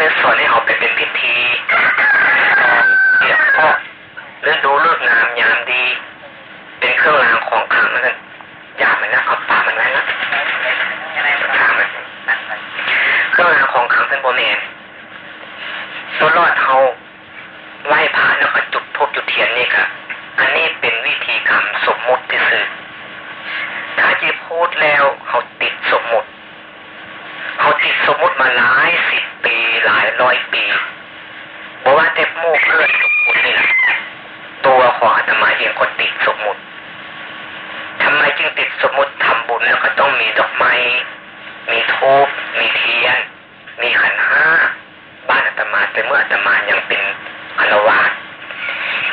จากผมทุกข์ไม่สอนให้เขาไปเป็นพิธีเกี่ยวข้องเรื่องดูเลือกงามยามดี เป็นเครื่องรางของขลังนั่นอย่ามันนะเอาปามันไว้นะเครื่องรางของขลังเป็นโบแมนตัวรอดเขาไหว้พระแล้วก็จุดทูบจุดเทียนนี่ค่ะ อันนี้เป็นวิธีกรรมสมมุติที่สื่อถ้าจะพูดแล้วเขาติดสมมุติ เขาติดสมมุติมาหลายส หลายร้อยปีบอกว่าแต่มู่เพื่อนทุกคนนี่แหละตัวของอาตมาเองก็ติดสมมุติทำไมจึงติดสมมุติทำบุญแล้วก็ต้องมีดอกไม้ มีทูบมีเทียน มีขันห้า บ้านอาตมาแต่เมื่ออาตมายังเป็นอารวาส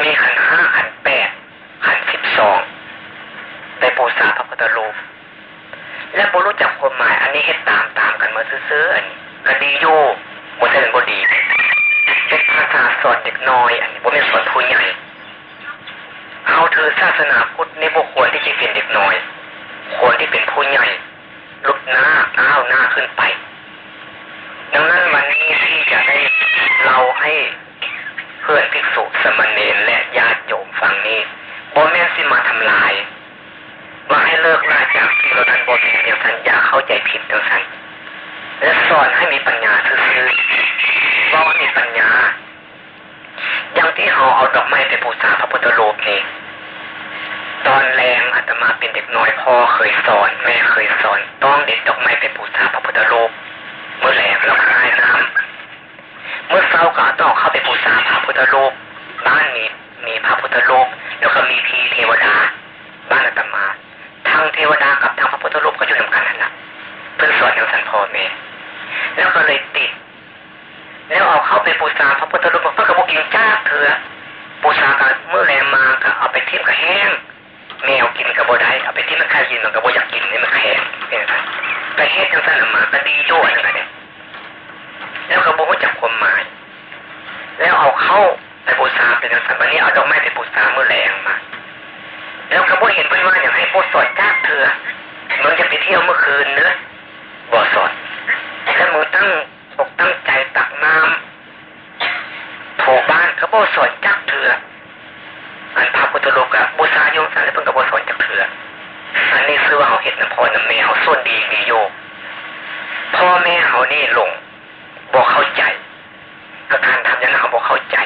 มีขันห้าขันแปดขันสิบสองในปูษาพระพุทธรูปและบุรู้จักความหมาย อันนี้เห็นตามตามกันมาซื้อๆอันก็ดีอยู่ บนเส้นบดีเป็นภาษาสอนเด็กน้อย อันนี้บ่เป็นสอนผู้ใหญ่เขาถือศาสนาพุทธในบุควรที่จะเป็นเด็กน้อย ควรที่เป็นผู้ใหญ่ลุกหน้าอ้าวหน้าขึ้นไป ดังนั้นวันนี้ที่จะได้เราให้เพื่อนภิกษุสมณเณรและญาติโยมฟังนี้บ่แม่นสิมาทำลาย ว่าให้เลิกลาจากสิ่เหล่านั้นบ่แม่นอย่างสันอย่าเข้าใจผิดอย่างสัน และสอนให้มีปัญญาซื่อๆว่ามีปัญญา อย่างที่เขาเอาดอกไม้ไปบูชาพระพุทธรูปนี่ตอนแรงอาตมาเป็นเด็กน้อยพ่อเคยสอน แม่เคยสอน ต้องเด็ดดอกไม้ไปบูชาพระพุทธรูปเมื่อแรงเราคายน้ำเมื่อเช้าก็ต้องเข้าไปบูชาพระพุทธรูปบ้านมีมีพระพุทธรูปแล้วก็มีพีเทวดา บ้านอาตมาทางเทวดากับทางพระพุทธรูปก็อยู่นำกันนั่นแหละเพื่อนสอนอย่างสันพอแม่ แล้วก็เลยติด แล้วเอาเข้าไปบูชาพระพุทธรูปพื่อกระบุกินจ้าเถือบูชากันเมื่อแรงมาก็เอาไปทิ้มกับแห้งแมวกินกับโบได้เอาไปทิ้มมันใครกินมันกับโบอยากกินนี่มันแข็งเนี่ยครับไปเฮ็ดจังสันมาก็ดีโจ้นั่นะเนี่ยแล้วก็บอกว่าจับความหมาย แล้วเอาเข้าไปบูชาเป็นจังสันวันนี้เอาดอกไม้ไปบูชาเมื่อแรงมา แล้วก็บ่เห็นเพื่อนว่าอย่างให้โบสอดจ้าเถือมึงจะไปเที่ยวเมื่อคืนเนื้อบ่สอดแล้วมึง ตั้งอกตั้งใจตักน้ำถูบ้านเขาโบสอนจักเถื่ออันพระพุทธโลกะบูชายงสารเพิ่งกับโบสอนจักเถื่ออันนี้ซื้อว่าเขาเห็นน้ำพอน้ำแม่เขาส่วนดีมีโยกพ่อแม่เขานี่หลงบอกเข้าใจกับการทำอย่างนั้นเขาบอกเข้าใจ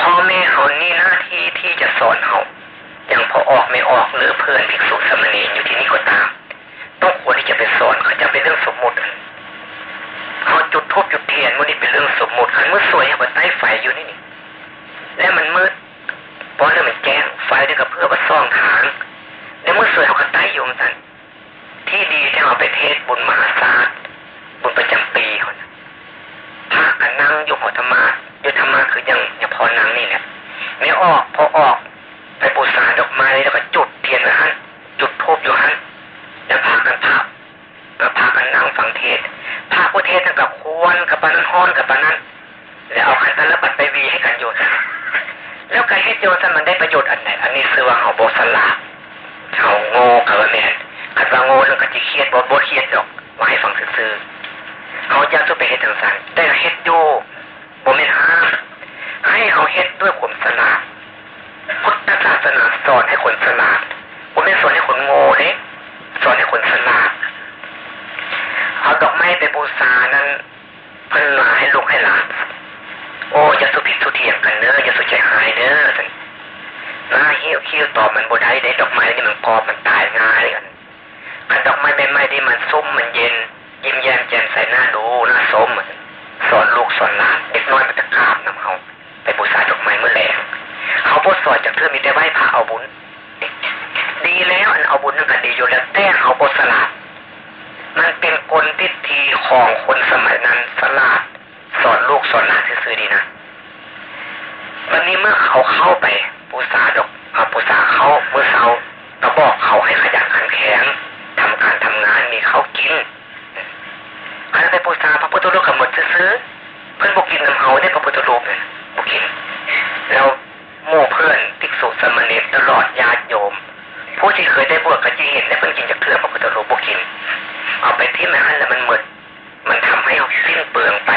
พ่อแม่เขานี่หน้าที่ที่จะสอนเขาอย่างพอออกไม่ออกหรือเพื่อนภิกษุสมณีอยู่ที่นี่ก็ตาม ต้องควรที่จะไปสอนเขาจะเป็นเรื่องสมมุติ จุดทูบจุดเทียนมันนี่เป็นเรื่องสมมติคันเมื่อสวยเขาใต้ไฟอยู่นี่นี่แล้วมันมืดเพราะแล้วมันแจ้งไฟนี่ก็เพื่อว่าซ่องทางแล้วเมื่อสวยเขาก็ใต้ยงสันที่ดีที่เอาไปเทศบุญมหาศาสตร์บุญประจำปีเขาพระกันนั่งอยู่หัวธรรมาอยู่ธรรมาคือยังยังพอนั่งนี่เนี่ยไม่ออกพอออกไปบูชาดอกไม้แล้วก็จุดเทียนนะฮะจุดทูบอยู่ฮะแล้วพากันพับแล้วพากันนั่งฟังเทศ พาผู้เทศนั่นกับควรกับปานห้อนกับปานนั้น แล้วเอาขันธนบัตรไปวีให้กันโยนแล้วการให้โยนมันได้ประโยชน์อันไหนอันนี้ซื้อว่าเขาโบสลาเขาโง่กับแม่ขันว่าโง่แล้วก็จะเครียดบ่บ่เครียดดอกว่าให้ฟังซื่อเขาอยากจะไปเฮ็ดทางสันแต่เฮ็ดอยู่บ่แม่นห้ามให้เขาเฮ็ดด้วยความสลาดพุทธศาสนาสอนให้คนสลาดบ่แม่นสอนให้คนโง่เด้สอนให้คนสลาดเอาดอกไม้ไปบูชานั้นเพิ่นมาให้ลูกให้หลานโอ้อย่าสุผิดสุเทียงกันเน้ออย่าสุใจหายเน้อสันหน้าเหี้ยวเขี้ยวตอบ มันบ่ได้ได้ดอกไม้นี่มันกอมันตายง่ายกันมันดอกไม้ใบไม้ที่มันซุ่มมันเย็น ยิ้มแย้มแจ่มใสหน้าดูหน้าสมสอนลูกสอนหลานเด็กน้อยมันจะข้ามนำเขาไปบูชาดอกไม้เมื่อแรงเขาพูดสอนจากเธอมีแต่ไหว้พระเอาบุญดีแล้วอันเอาบุญนั่นก็ดีอยู่แล้วแต่เขาบทสลัดมันเป็นกลทิฏฐิของคนสมัยนั้นสลัดสอนลูกสอนหลานซื่อดีนะวันนี้เมื่อเขาเข้าไปปูษาดอก ปูษาเขาเมื่อเช้าก็บอกเขาให้ขยันขันแข็งทำการทำงานมีเขากินขันไปปูษาพระพุทธรูปกับหมดซื้อเพื่อนบอกกินน้ำเฮาได้พระพุทธรูปเนี่ยบอกกินแล้วหมู่เพื่อนภิกษุสมณีตลอดญาติโยม ผู้ที่เคยได้บวชก็จะเห็นและเพิ่งกินจากเถื่อพระพุทธรูปบอกกิน เอาไปที่มันแล้วมันหมดมันทำให้เขาสิ้นเปลืองไป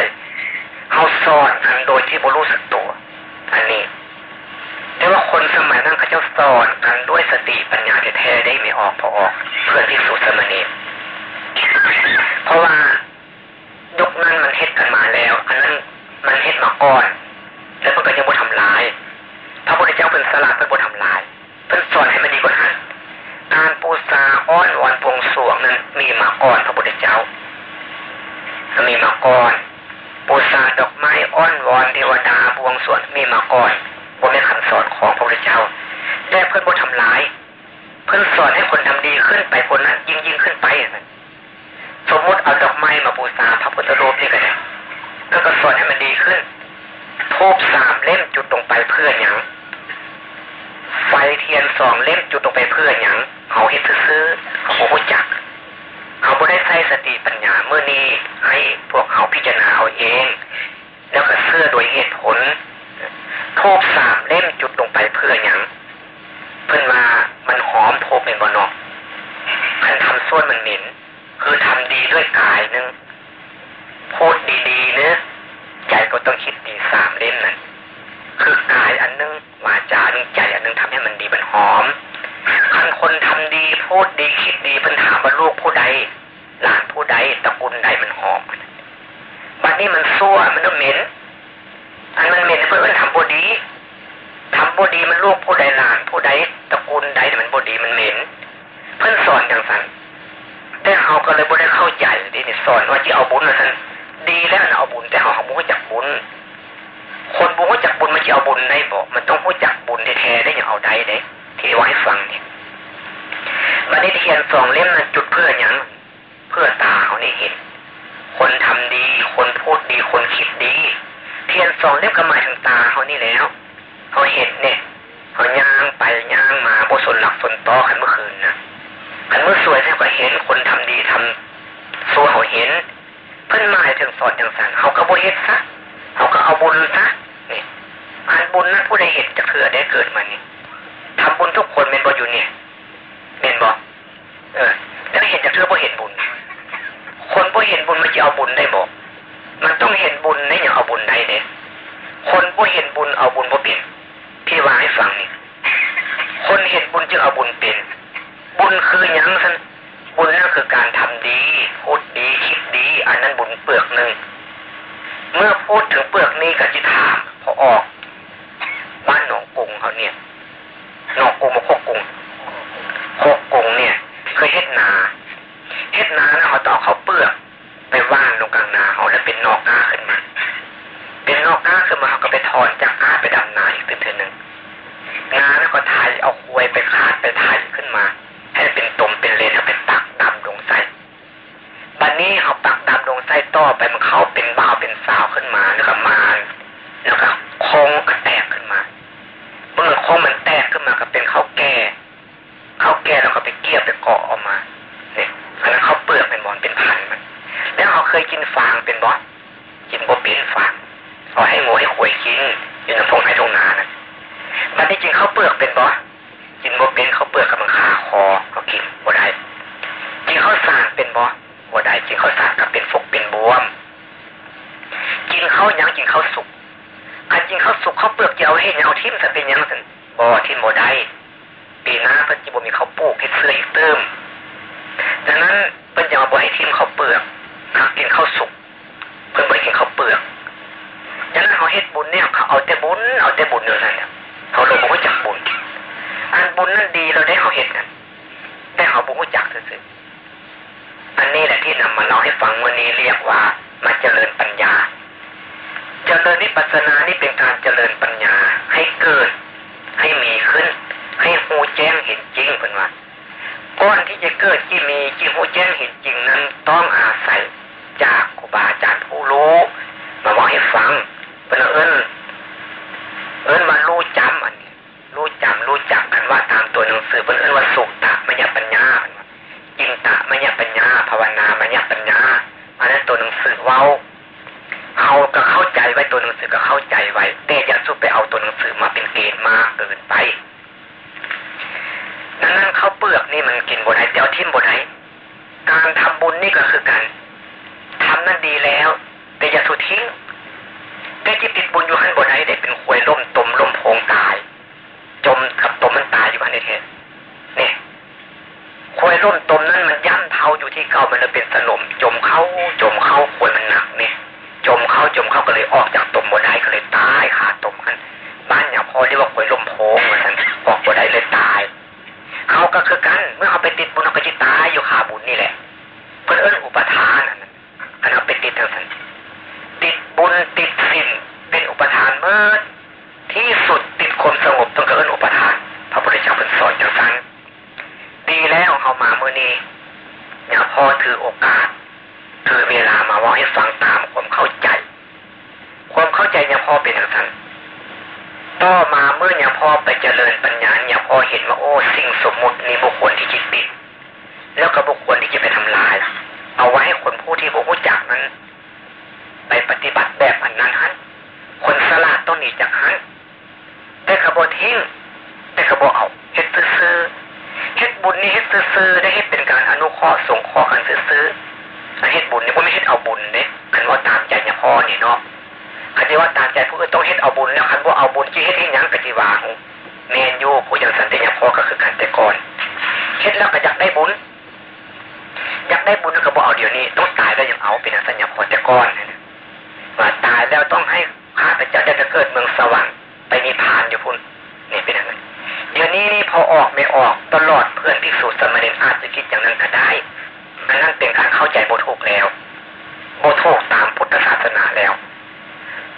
เขาสอนกันโดยที่บรู้สึกตัว อันนี้ แต่ว่าคน จ้าสอนกันด้วยสติปัญญาแท้ๆได้ไม่ออกพอออก เพื่อที่สุสมณีเพราะว่ายุคนั้นมันเฮ็ดกันมาแล้ว อันนั้นมันเฮ็ดมาก่อน แล้วมันก็ยังบ่ทำลายพระพุทธเจ้าเป็นสลัดเป็นบ่ทำลายเป็นสอนให้มันดีกว่านั้นการปูซาอ้อนวอนปวงสวงนั้นมีมาก่อนพระพุทธเจ้ามีมาก่อนปูซาดอกไม้อ้อนวอนเทวดาบวงสวงมีมาก่อนบนในคำสอนของพระพุทธเจ้า แต่เพื่อนบ่ทำลาย เพื่อนสอนให้คนทำดีขึ้นไปคนนั้นยิ่งยิ่งขึ้นไปสมมติเอาดอกไม้มาบูชาพระพุทธรูปนี่ก็ได้แล้วก็สอนให้มันดีขึ้นทูบสามเล่มจุดลงไปเพื่ออย่างไฟเทียนสองเล่มจุดลงไปเพื่ออย่างเขาเห็นซื้อเขาหูจัก เขาไม่ได้ใช้สติปัญญาเมื่อนี้ให้พวกเขาพิจารณาเอาเอง แล้วก็เสื้อโดยเหตุผลทูบสามเล่มจุดลงไปเพื่ออย่าง เพื่อนมามันหอมโทบเป็นบนอกคันทำส่วนมันเหม็น คือทำดีด้วยกายนึงพูดดีๆเนะใจก็ต้องคิดดีสามเล่มนั่นคือกายอันนึงวาจานึงใจอันนึงทำให้มันดีมันหอมคันคนทำดีพูดดีคิดดีเพิ่นถามว่าลูกผู้ใดหลานผู้ใดตระกูลใดมันหอมบัดนี้มันซั่วมันต้องเหม็น อันมันเหม็นเพื่อนทำบดี ทำบดีมันลูกผู้ใดหลานผู้ใดตระกูลใดมันบดีมันเหม็น เพิ่อนสอนอย่างสั้นแต่เขาก็เลยบ่ได้เข้าใจดินี่สอนว่าที่เอาบุญนะท่านดีแล้วเอาบุญแต่เขาเขาบ่จักบุญ คนบ่รู้จักบุญมันจะเอาบุญได้บอกมันต้องรู้จักบุญแท้ๆได้อย่างเอาได้เด้ที่ไว้ฟังเนี่ยมันได้เทียนสองเล่มนั้นจุดเพื่ออย่างเพื่อตาเขาได้เห็น คนทำดี คนพูดดีคนคิดดี เทียนสองเล่มก็หมายถึงตาเขานี่แล้ว เขาเห็นเนี่ยเขาย่างไปย่างมาโบสนหลักสนต่อขันเมื่อคืนนะขันเมื่อสวยแล้วก็เห็นคนทำดีทำสัวเขาเห็น เพิ่อนมายถึงสอนอย่างสันเขาก็บ่เฮ็ดซะเขาก็เอาบุญซะนี่อันบุญนั้นผู้ใดเห็นจะเถื่อได้เกิดมานี่ทำบุญทุกคนเป็นบ่อยู่เนี่ยเป็นบ่เออแล้วเห็นจากเธอบ่เห็นบุญ คนบ่เห็นบุญมันจะเอาบุญได้บ่มันต้องเห็นบุญในอย่างเอาบุญได้เด้คนบ่เห็นบุญเอาบุญบ่เป็นพี่ ว่าให้ฟังนี่คนเห็นบุญจึงเอาบุญเป็น บุญคืออย่างสันบุญนั่นคือการทำดี พูดดีคิดดี อันนั้นบุญเปลือกหนึ่ง เมื่อพูดถึงเปลือกนี้กับจิถามพอออก บ้านหนองกุงเขาเนี่ยหนองกุงมาโคกกุงโคกกุงเนี่ยเคยเฮ็ดนาเฮ็ดนานะเขาต้องเขาเปลือก ไปว่านลงกลางนาเขาแล้วเป็นนอกก้าขึ้นมา เป็นนอกก้าขึ้นมาเขาก็ไปถอนจากก้าไปดำนาอีกเทือหนึ่ง งาแล้วก็ไถเอาควยไปคาดไปไถขึ้นมา ให้เป็นตมเป็นเลนแล้วไปตักดำลงใส่บัดนนี้เขาปักดำลงใส่ต่อไปมันเข้าเป็นบ่าวเป็นสาวขึ้นมาแล้วก็มาแล้วก็โค้งก็แตกขึ้นมาเมื่อโค้งมันแตกขึ้นมาก็เป็นข้าวแก่ข้าวแก่แล้วก็ไปเกี่ยวไปเกาะออกมาเนี่ยอันนั้นเขาเปลือกเป็นบอลเป็นพันมันแล้วเขาเคยกินฟางเป็นบอสกินบ่เป็นฟางเอาให้งูให้ขวยกินอยู่ในพงให้ตรงนานะ มันที่จริงเขาเปลือกเป็นบอกินบ่เป็นเขาเปลือกกับมังขาคอก็กินบ่ได้กินข้าวสารเป็นบ่บ่ได้กินข้าวสารกับเป็นฟกเป็นบวม กินข้าวยังกินข้าวสุกคันกินข้าวสุกข้าวเปลือกเยาเห็นเอาทิ่มสันเป็นยังสันบ่ทิ่มบ่ได้ปีหน้าเพิ่นจิบ่มีข้าวปลูกเฮ็ดเสื้ออีกเติมดังนั้นเพิ่นอยาาบ่ให้ทิ่มข้าวเปลือกนะกินข้าวสุกเพิ่นบ่กินข้าวเปลือกดังนั้นเขาเฮ็ดบุญเนี่ยเขาเอาแต่บุญเอาแต่บุญอยู่นั่นเนี่ย ขาเลยบ่รู้จักบุญ อันบุญนั่นดีเราได้เขาเฮ็ดกันแต่เขาบ่รู้จักซื่ออันนี้แหละที่นำมาเล่าให้ฟังวันนี้เรียกว่ามาเจริญปัญญา เจริญนิพพานานี่เป็นการเจริญปัญญาให้เกิด ให้มีขึ้น ให้หูแจ้งเห็นจริงเป็นว่าก่อนที่จะเกิดที่มีที่หูแจ้งเห็นจริงนั้นต้องอาศัยจากครูบาอาจารย์ผู้รู้ มาบอกให้ฟังเป็นเอิญเอิญมารู้จำอันนี้รู้จำรู้จักกันว่าตามตัวหนัง สือเป็นเอิญว่าสุตะมยปัญญาจินตะมยปัญญา ภาวนามยปัญญา อันนั้นตัวหนังสือเว้าเขาก็เข้าใจไว้ตัวหนังสือก็เข้าใจไว้แต่อย่าสู้ไปเอาตัวหนังสือมาเป็นเกณฑ์มากเกินไปดังนั้นข้าวเปลือกนี่มันกินบดไห้แต่เอาทิ่มบดไห้การทำบุญนี่ก็คือการทำนั่นดีแล้ว แต่อย่าสุดทิ้งแต่ที่ติดบุญอยู่ขั้นบดไห้ได้เป็นควยล่มตมล่มโพงตาย จมกับตมมันตายอยู่ภายในเทศ ควยล่มตมนั้นมันย่ำเท้าอยู่ที่เก่ามันเลยเป็นสนมจมเข้าจมเข้าควยมันหนักเนี่ยจมเข้าจมเข้าก็เลยออกจากตมบดไห้ก็เลยตายขาตมกันบ้านอย่างพอเรียกว่าควยล่มโพงเหมือนกันออกบดไห้เลยตายเขาก็คือกันเมื่อเขาไปติดบุญเขาก็จะตายอยู่ขาบุญนี่แหละเพื่อเอิ้นอุปทานนั้นอันนั้นไปติดทางสันติดบุญติดสินเป็นอุปทานเมื่อที่สุดติดความสงบต้องเอิ้นอุปทานพระพุทธเจ้าเป็นสอนอย่างนั้น แล้วเขามาเมื่อนี้อย่าพอถือโอกาส ถือเวลามาว่าให้ฟังตามความเข้าใจ ความเข้าใจอย่าพ่อเป็นอย่างนั้นต่อมาเมื่อเนี่ยพ่อไปเจริญปัญญาเนี่ยพ่อเห็นว่าโอ้สิ่งสมมุติมีบุคคลที่จิตติด แล้วก็บุคคลที่จะไปทำลาย เอาไว้ให้คนผู้ที่บุรู้จักนั้น ไปปฏิบัติแบบอันนั้นฮันคนสลาดต้องหนีจากฮันแต่ขบทิ้งแต่ขบเอาเฮ็ดซื้อ เฮ็ดบุญนี่เฮ็ดซื้อได้เฮ็ดเป็นการอนุเคราะห์ส่งขอกันซื้อเฮ็ดบุญนี่ก็ไม่เฮ็ดเอาบุญเนี่ยคันว่าตามใจเนี่ยพ่อนี่เนาะคันที่ว่าตามใจผู้อื่นต้องเฮ็ดเอาบุญแล้วคันว่าเอาบุญที่เฮ็ดให้ยังกติวาของเมนยูผู้ยังสันติยาพอก็คือกันแต่ก่อนเฮ็ดแล้วก็อยากได้บุญอยากได้บุญก็บอกเอาเดี๋ยวนี้ต้องตายแล้วยังเอาเป็นสัญญาพอแต่ก่อนว่าตายแล้วต้องให้ข้าพเจ้าจะเกิดเมืองสวรรค์ไปนิพพานอยู่พุ่นนี่เป็นอย่างนั้น เดี๋ยวนี้นี่พอออกไม่ออกตลอดเพื่อนพิสูจน์สมณีอาจจะคิดอย่างนั้นก็ได้อันนั้นเป็นการเข้าใจโบถูกแล้วโบถูกตามพุทธศาสนาแล้ว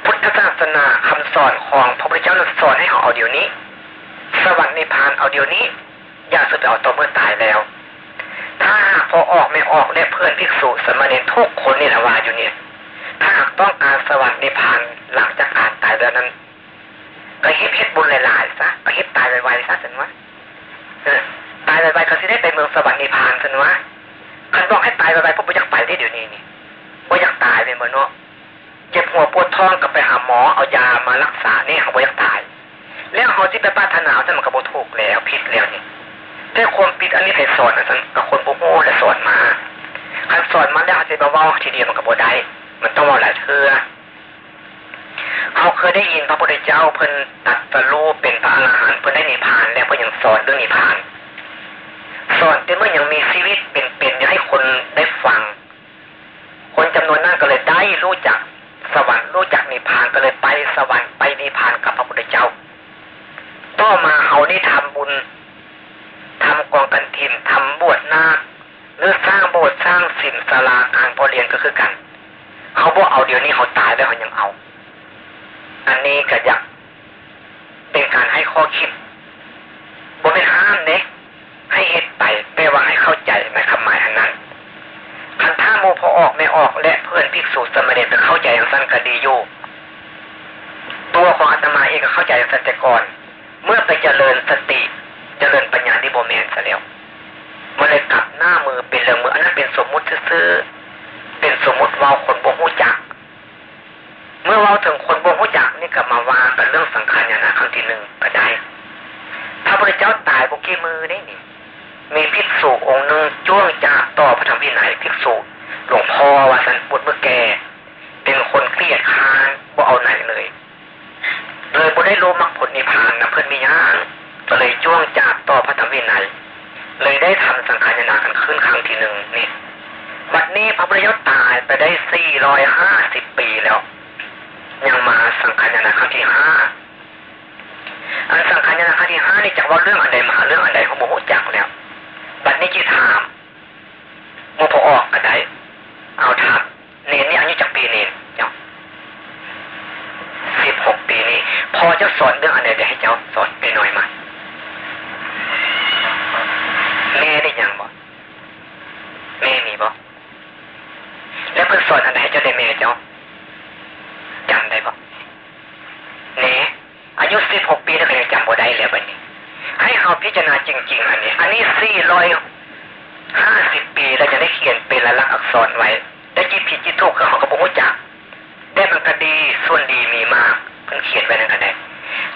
พุทธศาสนาคำสอนของพระพุทธเจ้าสอนให้เขาเอาเดี๋ยวนี้ สวรรค์นิพพานเอาเดี๋ยวนี้ อย่าสุดเอาตัวเมื่อตายแล้ว ถ้าพอออกไม่ออกเนี่ยเพื่อนภิกษุสมณีทุกคนนี่ละว่าอยู่เนี่ย ถ้าหากต้องการสวรรค์นิพพานหลังจากการตายแล้วนั้น ก็เฮ็ดเฮ็ดบุญหลายๆซะก็เฮ็ดตายไวๆซะสินวะตายไวๆก็สิได้ไปเมืองสวรรค์นิพพานสินวะคันบอกให้ตายไวๆพวกไม่อยากไปได้เดี๋ยวนี้นี่ว่อยากตายเป็นเหมือนเนาะเจ็บหัวปวดท้องก็ไปหาหมอเอายามารักษาเนี่ยเขาบอกอยากตาย แล้วเขาที่ไปป้าถนาท่านมันก็บถูกแล้วผิดแล้วนี่แต่ความผิดอันนี้ใครสอนนะท่านกับคนโโง่และสอนมาใครสอนมาแล้วจะมาว่าทีเดียวมันก็บ่ได้มันต้องว่าหลายเทือ เขาเคยได้ยินพระพุทธเจ้าเพิ่นตัดสรู้เป็นพระอรหันต์เพิ่นได้นิพพาน แล้วเพิ่นยังสอนเรื่องนิพพาน สอนแต่เมื่อยังมีชีวิตเป็นๆให้คนได้ฟัง คนจำนวนนั้นก็เลยได้รู้จักสวรรค์รู้จักนิพพานก็เลยไปสวรรค์ไปนิพพานกับพระพุทธเจ้า ต่อมาเขานี่ทำบุญทำกองกันทินทำบวชนาคหรือสร้างโบสถ์สร้างสินสลาอ่างพอเรียนก็คือกัน เขาบอกเอาเดี๋ยวนี้เขาตายแล้วเขายังเอา อันนี้ก็อยากเป็นการให้ข้อคิดบนไม่ห้ามเน็กให้เหตุไปแปลว่าให้เข้าใจในคำหมายอันนั้นคันท่าโมพอออกไม่ออกและเพื่อนภิกษุสมเด็จจะเข้าใจอย่างสั้นก็ดีอยู่ตัวของอาตมาเองก็เข้าใจอย่างสั้นแต่ก่อนเมื่อไปเจริญสติเจริญปัญญาที่โบแมนซะแล้วมันเลยกลับหน้ามือเป็นเรื่องมืออันนั้นเป็นสมมุติซื้อเป็นสมมุติว่าคนบ่หูจัก เมื่อเราถึงคนบ่หูจัก นี่ก็มาว่ากันเรื่องสังขารยานะครั้งที่หนึ่งก็ได้พระพุทธเจ้าตายบุกี้มือได้นี่ มีภิกษุองค์หนึ่งจ้วงจากต่อพระธรรมวินัยภิกษุหลวงพ่อวาสันบุตรเมื่อแกเป็นคนเครียดค้านบ่เอาไหนเลย เลยบ่ได้รู้มรรคผลนิพพานนะเพื่อนมีย่างก็เลยจ้วงจากต่อพระธรรมวินัยเลยได้ทำสังขารนากันขึ้นครั้งที่หนึ่งนี่บัดนี้พระพุทธเจ้าตายไปได้สี่ร้อยห้าสิบปีแล้ว ยังมาสังขารนาครั้งที่ห้าอันสังขารนาครั้งที่ห้านี่จะว่าเรื่องอะไรมาเรื่องอะไรของโมโหจักแล้วบัดนี้จีถามโมพอออกก็ได้เอาถามเนนนี่อายุจักปีเนนเจ้าสิบหกปีนี้พอเจ้าสอนเรื่องอะไรเดี๋ยวให้เจ้าสอนไปหน่อยมาแม่ได้ยังบ่แม่มีบ่แล้วเพิ่นสอนอะไรให้เจ้าได้แม่เจ้า จำได้บ่เนี่อายุสิบหกปีแล้วก็ยังจำบ่ได้แล้วบัดนี้ ให้เขาพิจารณาจริง ๆ อันนี้ อันนี้สี่ร้อยห้าสิบปีเราจะได้เขียนเป็นลายลักษณ์อักษรไว้แต่จิตผิดจิตถูกเขาก็บอกว่าจักได้มันก็ดีส่วนดีมีมากเพิ่นเขียนไว้นั่นก็ได้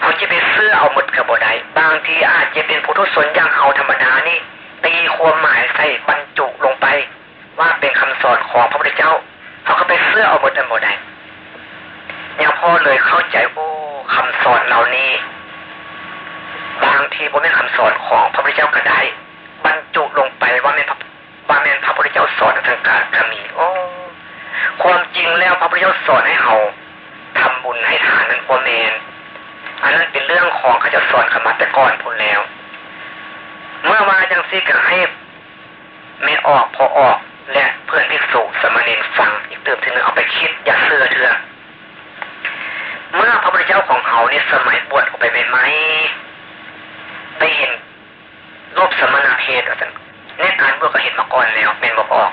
เขาจะไปเสื้อเอาหมดกับบ่ได้บางทีอาจจะเป็นผู้ทุศนอย่างเขาธรรมดานี่ตีความหมายใส่บรรจุลงไป ว่าเป็นคำสอนของพระพุทธเจ้าเขาก็ไปเสื้อเอาหมดอันบ่ได้ ยังพ่อเลยเข้าใจโอ้คำสอนเหล่านี้ บางทีบ่เป็นคำสอนของพระพุทธเจ้าก็ได้บรรจุลงไปว่าเป็นว่าเป็นพระพุทธเจ้าสอนทางการก็มีโอ้ความจริงแล้วพระพุทธเจ้าสอนให้เขาทำบุญให้ทานนั้นบ่แมนอันนั้นเป็นเรื่องของเขาจะสอนขมัดแต่ก่อนพูนแล้ว เมื่อมาจังซี่ก็ให้ไม่ออกพอออกและเพื่อนภิกษุสมณีฟังอีกเติมทีนึงเอาไปคิดอย่าเสื่อเถื่อ เมื่อพระพุทธเจ้าของเขาเนี่ยสมัยบวชออกไปใหม่ๆไปเห็นรูปสมณะเพศอาจารย์แน่การบวชก็เห็นมาก่อนแล้วเป็นบอกออก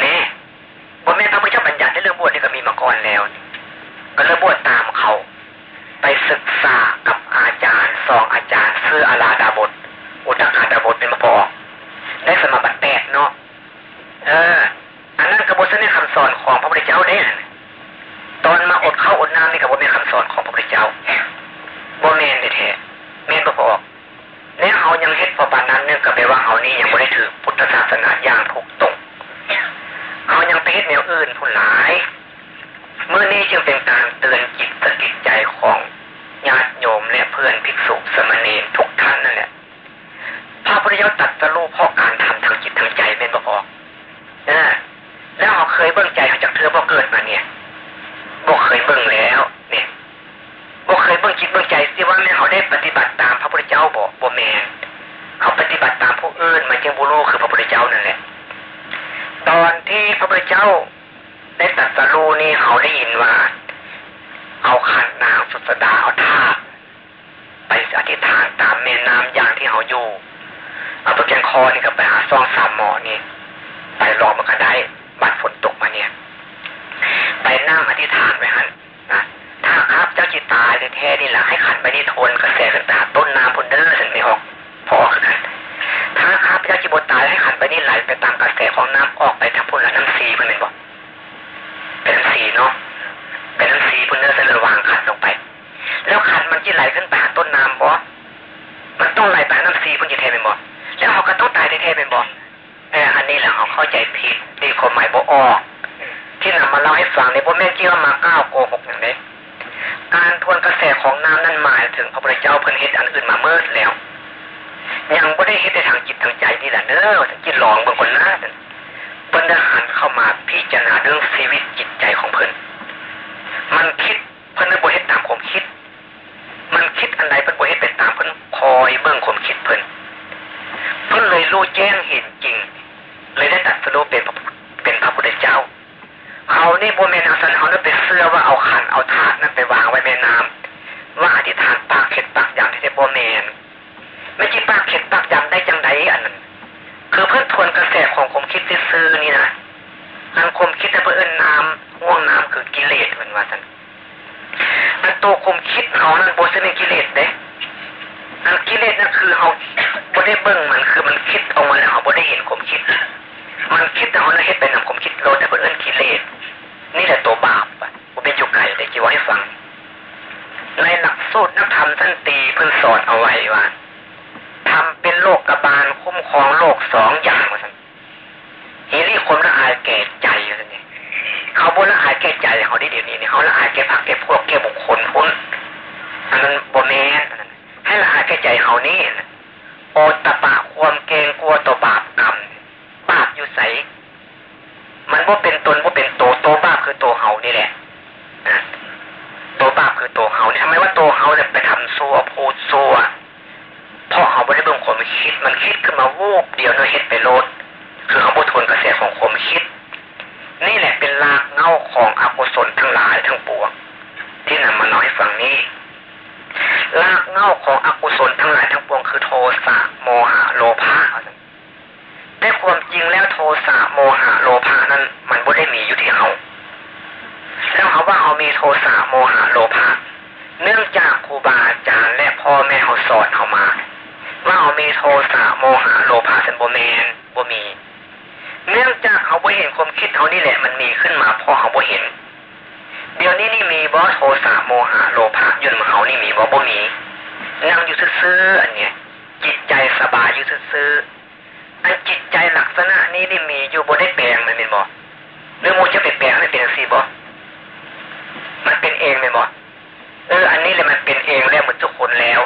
แน่บวชแม่พระพุทธเจ้าบัญญัติในเรื่องบวชนี่ก็มีมาก่อนแล้ว ก็เลยบวชตามเขา ไปศึกษากับอาจารย์สองอาจารย์ซื้ออาลาดาบทอุตกาดาบทเป็นมาพอได้สมาบัติแปดเนาะเออ อันนั้นกระบวนการคำสอนของพระพุทธเจ้าเนี่ย ตอนมาอดข้าวอดน้ำนี่กระบวนการคำสอนของพระพุทธเจ้าบ่แมนแท้แม่นบ่พอเนี่ยเขายังเฮ็ดพอปานนั้นเนี่ยก็แปลว่าเขานี่ยังไม่ได้ถือพุทธศาสนาอย่างถูกต้องเขายังไปเฮ็ดแนวอื่นผู้หลายเมื่อนี้จึงเป็นการเตือนจิตสกิจใจของญาติโยมและเพื่อนภิกษุสมณีทุกท่านนั่นแหละพระพุทธเจ้าตัดสรู้เพราะการทำทางจิตทางใจเป็นบอกออกนะแล้วเขาเคยเบิ่งใจเขาจากเธอพอเกิดมาเนี่ย บอกเคยเบิ่งแล้วเนี่ยบอกเคยเบิ่งจิตเบิ่งใจสิว่าแม่เขาได้ปฏิบัติตามพระพุทธเจ้าบอกบ่แม่เขาปฏิบัติตามผู้อื่นมันจึงบุรุคือพระพุทธเจ้านั่นแหละ ตอนที่พระพุทธเจ้าได้ตัดสรู้นี่เขาได้ยินว่า เอาขันน้ำสุสดาเอาท่าไปอธิษฐานตามแม่น้ำอย่างที่เขาอยู่เอาตัวแกงคอนี่ก็ไปหาซองสามหมอนี่ไปรอมันก็ได้บัดฝนตกมาเนี่ย ไปนั่งอธิษฐานไว้หันนะถ้าครับเจ้าจิตตายแท้ นี่แหละให้ขันไปนี่ทนกระแสขึ้นตาต้นน้ำพุนเดอร์ถึงไม่ออกพอคือกันถ้าครับเจ้าจิบตายให้ขันไปนี่ไหลไปตามกระแสของน้ำออกไปทางพุ่นละน้ำซีเพื่อนเป็นบอกเป็นน้ำซีเนาะเป็นน้ำซีพุนเดอร์ส้นระวางขันลงไป แล้วขันมันจะไหลขึ้นไปหาต้นน้ำบ่มันต้องไหลไปหาน้ำซีพุนจะเทเป็นบ่แล้วเขาก็ต้องตายแท้ๆเป็นบ่เอออันนี้แหละเขาเข้าใจผิดตีความหมายบ่ออกที่นำมาเล่าให้ฟังในบทแม่เกี่ยวมาก้าวโกหกอย่างนี้ การทวนกระแสของน้ำนั้นหมายถึงพระพุทธเจ้าเพิ่นเฮ็ดอันอื่นมาเมื่อแล้ว ยังไม่ได้เฮ็ดในทางจิตทางใจนี่แหละเน้อจิตหลองบางคนน้าเพิ่นได้หันเข้ามาพิจารณาเรื่องชีวิตจิตใจของเพิ่นมันคิดเพิ่นได้บ่เฮ็ดตามความคิด มันคิดอันใดเพิ่นบ่เฮ็ดไปตามเพิ่นคอยเบิ่งความคิดเพิ่นเพิ่นเลยรู้แจ้งเห็นจริง เลยได้ตัดสรุปเป็นเป็นพระพุทธเจ้า เขานี่บนแม่น้ำสันเขานั่นไปเสื้อว่าเอาขันเอาถาดนั่นไปวางไว้แม่น้ำว่าอธิษฐานปากเข็ดปากยำที่ได้บนแมนไม่ใช่ปากเข็ดปากยำได้จังไดอันนั้นคือเพื่อทวนกระแสของคมคิดที่ซื้อนี่นะอันคมคิดแต่เพื่อนน้ำง่วงน้ำคือกิเลสเหมือนว่าท่านอันตัวคมคิดเขานั้นโบสเนกิเลสเด้อันกิเลสนั่นคือเขาบ่ได้เบิ่งมันคือมันคิดออกมาแล้วเขาบ่ได้เห็นความคิด มันคิดแต่เขาเฮ็ดไปนำความคิดโลดแต่เพื่นกิเลสนี่แหละตัวบาปอะผมเป็นจุกไก่ได้จีว่าให้ฟัง ในหลักสูตรนักธรรมท่านตีเพิ่นสอนเอาไว้ว่าทำเป็นโลกกบาลคุ้มครองโลกสองอย่างว่าสันฮีรี่คนละอายแก่ใจว่าสันนี่เขาบนละอายแก่ใจเขาได้เดี๋ยวนี้เนี่ยเขาละอายแก่ผักแก่พวกแก่บุคคลพ้นอันนั้นบ่แม่นให้ละอายแก่ใจเขานี่โอตตะปะความเกรงกลัวตัวบาป อยู่ใสมันว่าเป็นตนว่าเป็นโตโตบ้าคือโตเฮานี่แหละโตบ้าคือโตเฮานี่ทำไมว่าโตเฮาเนี่ยไปทำซ่พูดโซ่เพราะเขาไม่ได้เบิ่งความคิด มันคิดขึ้นมาวูบเดียวเนาะเห็ดไปโลดคือเขาบ่ทนกระแสของความคิด นี่แหละเป็นรากเง่าของอกุศลทั้งหลายทั้งปวงที่นำมาน้อยฝั่งนี้รากเง่าของอกุศลทั้งหลายทั้งปวงคือโทสะโมหะโลภะ แต่ความจริงแล้วโทสะโมหะโลภะนั้น มันไม่ได้มีอยู่ที่เขาแล้วเขาว่าเขามีโทสะโมหะโลภะเนื่องจากครูบาอาจารย์และพ่อแม่เขาสอนเขามา ว่าเขามีโทสะโมหะโลภะเป็นโบแมนบ่มี เนื่องจากเขาบ่เห็นความคิดเขานี่แหละ มันมีขึ้นมาเพราะเขาบ่เห็น เดี๋ยวนี้นี่มีบ่โทสะโมหะโลภะยุ่นมาเขานี่มีบ่บ่มีนั่งอยู่ซื่อๆอันเนี้ยจิตใจสบายอยู่ซื่อๆ อันจิตใจลักษณะนี้นี่มีอยู่บ่ได้แปลงมันเป็นบ่หรือมูจะไปแปลงให้เป็นสีบ่มันเป็นเองเลยบ่เออ อันนี้เลยมันเป็นเองแล้วเหมือนทุกคนแล้ว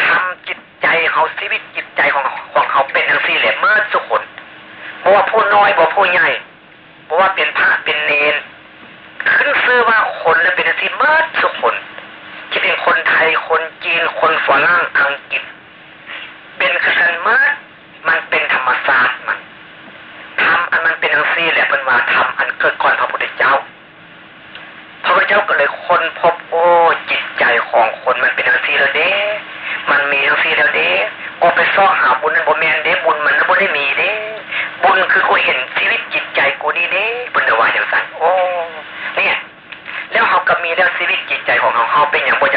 ทำจิตใจเขาชีวิตจิตใจของของเขาเป็นทั้งสี่แหละเมื่อทุกคนบอกว่าผู้น้อยบอกผู้ใหญ่บอกว่าเป็นพระเป็นเนนขึ้นซื้อว่าคนแล้วเป็นทั้งสี่เมื่อทุกคนจะเป็นคนไทยคนจีนคนฝรั่งอังกฤษ เป็นขันเมื่อ มันเป็นธรรมศาสตร์มันทำอันมันเป็นทั้งสี่แหละเป็นมาทำอันเกิดก่อนพระพุทธเจ้า พระพุทธเจ้าก็เลยค้นพบโอ้จิตใจของคนมันเป็นทั้งสี่แล้วเด้ มันมีทั้งสี่แล้วเด้กูไปซ่อหาบุญนั้นบ่แมนเด้บุญมันนั้นบ่ได้มีเด้บุญคือกูเห็นชีวิตจิตใจกูนี่เด้บุญเดว่าอย่างสั้นโอ้เนี่ยแล้วเขาก็มีแล้วชีวิตจิตใจของเขาเขาเป็นอย่างบ่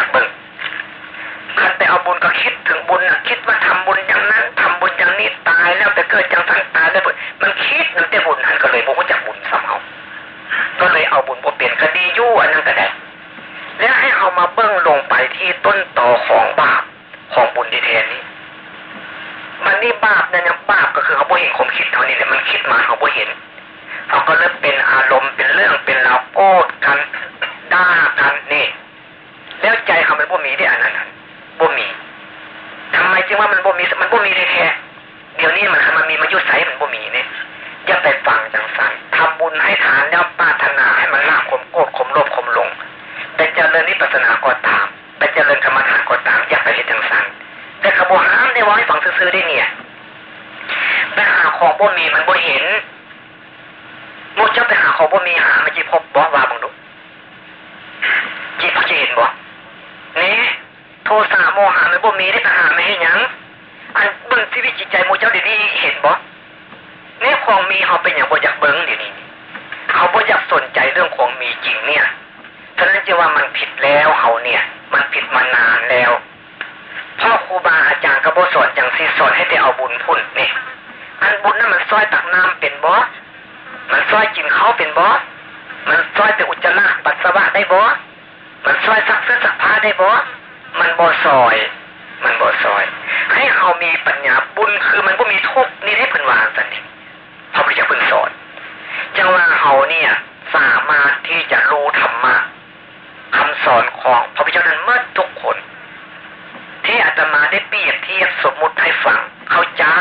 เรียบเทียบสมมุติให้ฟังข้าวเจ้า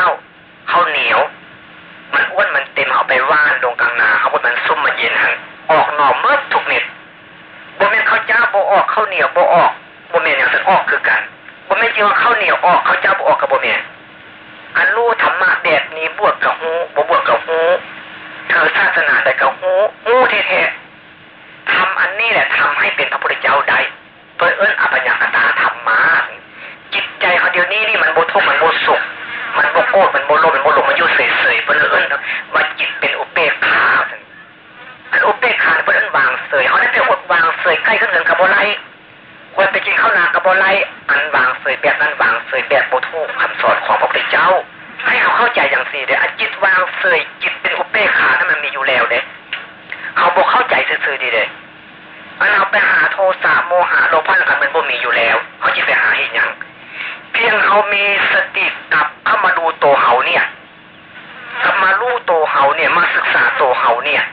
ข้าวเหนียว มันอ้วนมันเต็มเอาไปว่านลงกลางนาเขาบอกมันซุ่มมันเย็นหันออกหน่อเมื่อทุกน็ตบ่แม่นข้าวเจ้าบ่ออกข้าวเหนียวบ่ออกบ่แม่นอย่างสันออกคือกันบ่แม่นจริงว่าข้าวเหนียวออกข้าวเจ้าบ่ออกกับบ่แม่นอันรู้ธรรมะแบบนี้บวกกับหูบ่บวกกับหูเธอศาสนาแต่กับหูหูแท้ๆทำอันนี้แหละทำให้เป็นพระพุทธ บทุกมันโบสุขมันโบโกรธมันโบโลภมันโบหลงมันยุ่เสยๆเพื่อเอิ้นว่าจิตเป็นอุเบกขาอันอุเบกขาเพื่อเอิ้นวางเสยเขาได้แต่อดวางเสยใกล้ขึ้นเงินกับโบไลควรไปกินข้าวนากับโบไลอันวางเสยแบบนั้นวางเสยแบบโบทุกคำสอนของพระพุทธเจ้า ให้เขาเข้าใจอย่างสี่เด้อจิตวางเสยจิตเป็นอุเบกขานั้นมันมีอยู่แล้วเด้เขาบอกเข้าใจซื่อๆดีเด้อันเอาไปหาโทสะโมหะโลภะกันมันบ่มีอยู่แล้ว เขาจะไปหาเห็นยัง เพียงเขามีสติกลับเข้ามาดูตัวเขาเนี่ยกลับมาลู่ตัวเขาเนี่ยมาศึกษาตัวเขาเนี่ย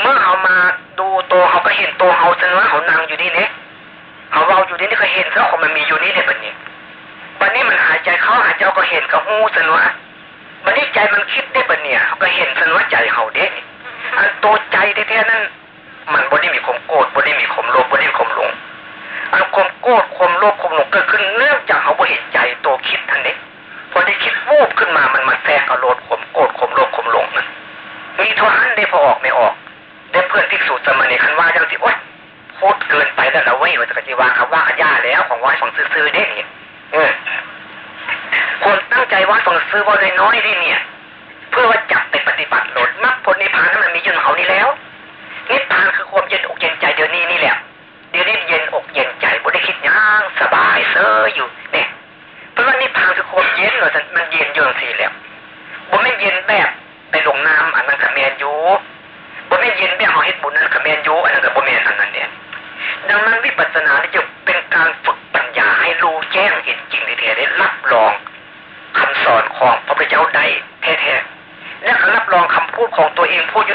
เมื่อเขามาดูตัวเขาก็เห็นตัวเขาจนว่าเขานั่งอยู่นี่เนี่ยเขาเราอยู่นี่นี่ก็เห็นซะของมันมีอยู่นี่เนี่ยแบบนี้บันนี้มันหายใจเขาหายใจก็เห็นกับหูสนวะบันนี้ใจมันคิดได้ปะเนี่ยก็เห็นสนวะใจเขาเด็กอันตัวใจแท้ๆนั้นมันบ่ได้มีความโกรธบ่ได้มีความโลภบ่ได้มีความหลง อันความโกรธความโลภความหลงเกิดขึ้นเนื่องจากเขาบ่เห็นใจตัวคิดทันนี้พอได้คิดวูบขึ้นมามันมาแทรกอาโลภความโกรธความโลภความหลงนะมีเท่านั้นได้พอออกไม่ออก ได้เพื่อนภิกษุสมณีคันว่าจังสิโอ๊ยพูดเกินไปแล้วเราเว้ยว่าจะกจิวาคำว่าขย่าแล้วของว่าฝังซื้อๆได้เนี่ยคนตั้งใจว่าฝังซื้อว่าน้อยๆได้เนี่ย เพื่อว่าจับไปปฏิบัติหลดมรรคผลนิพพานำ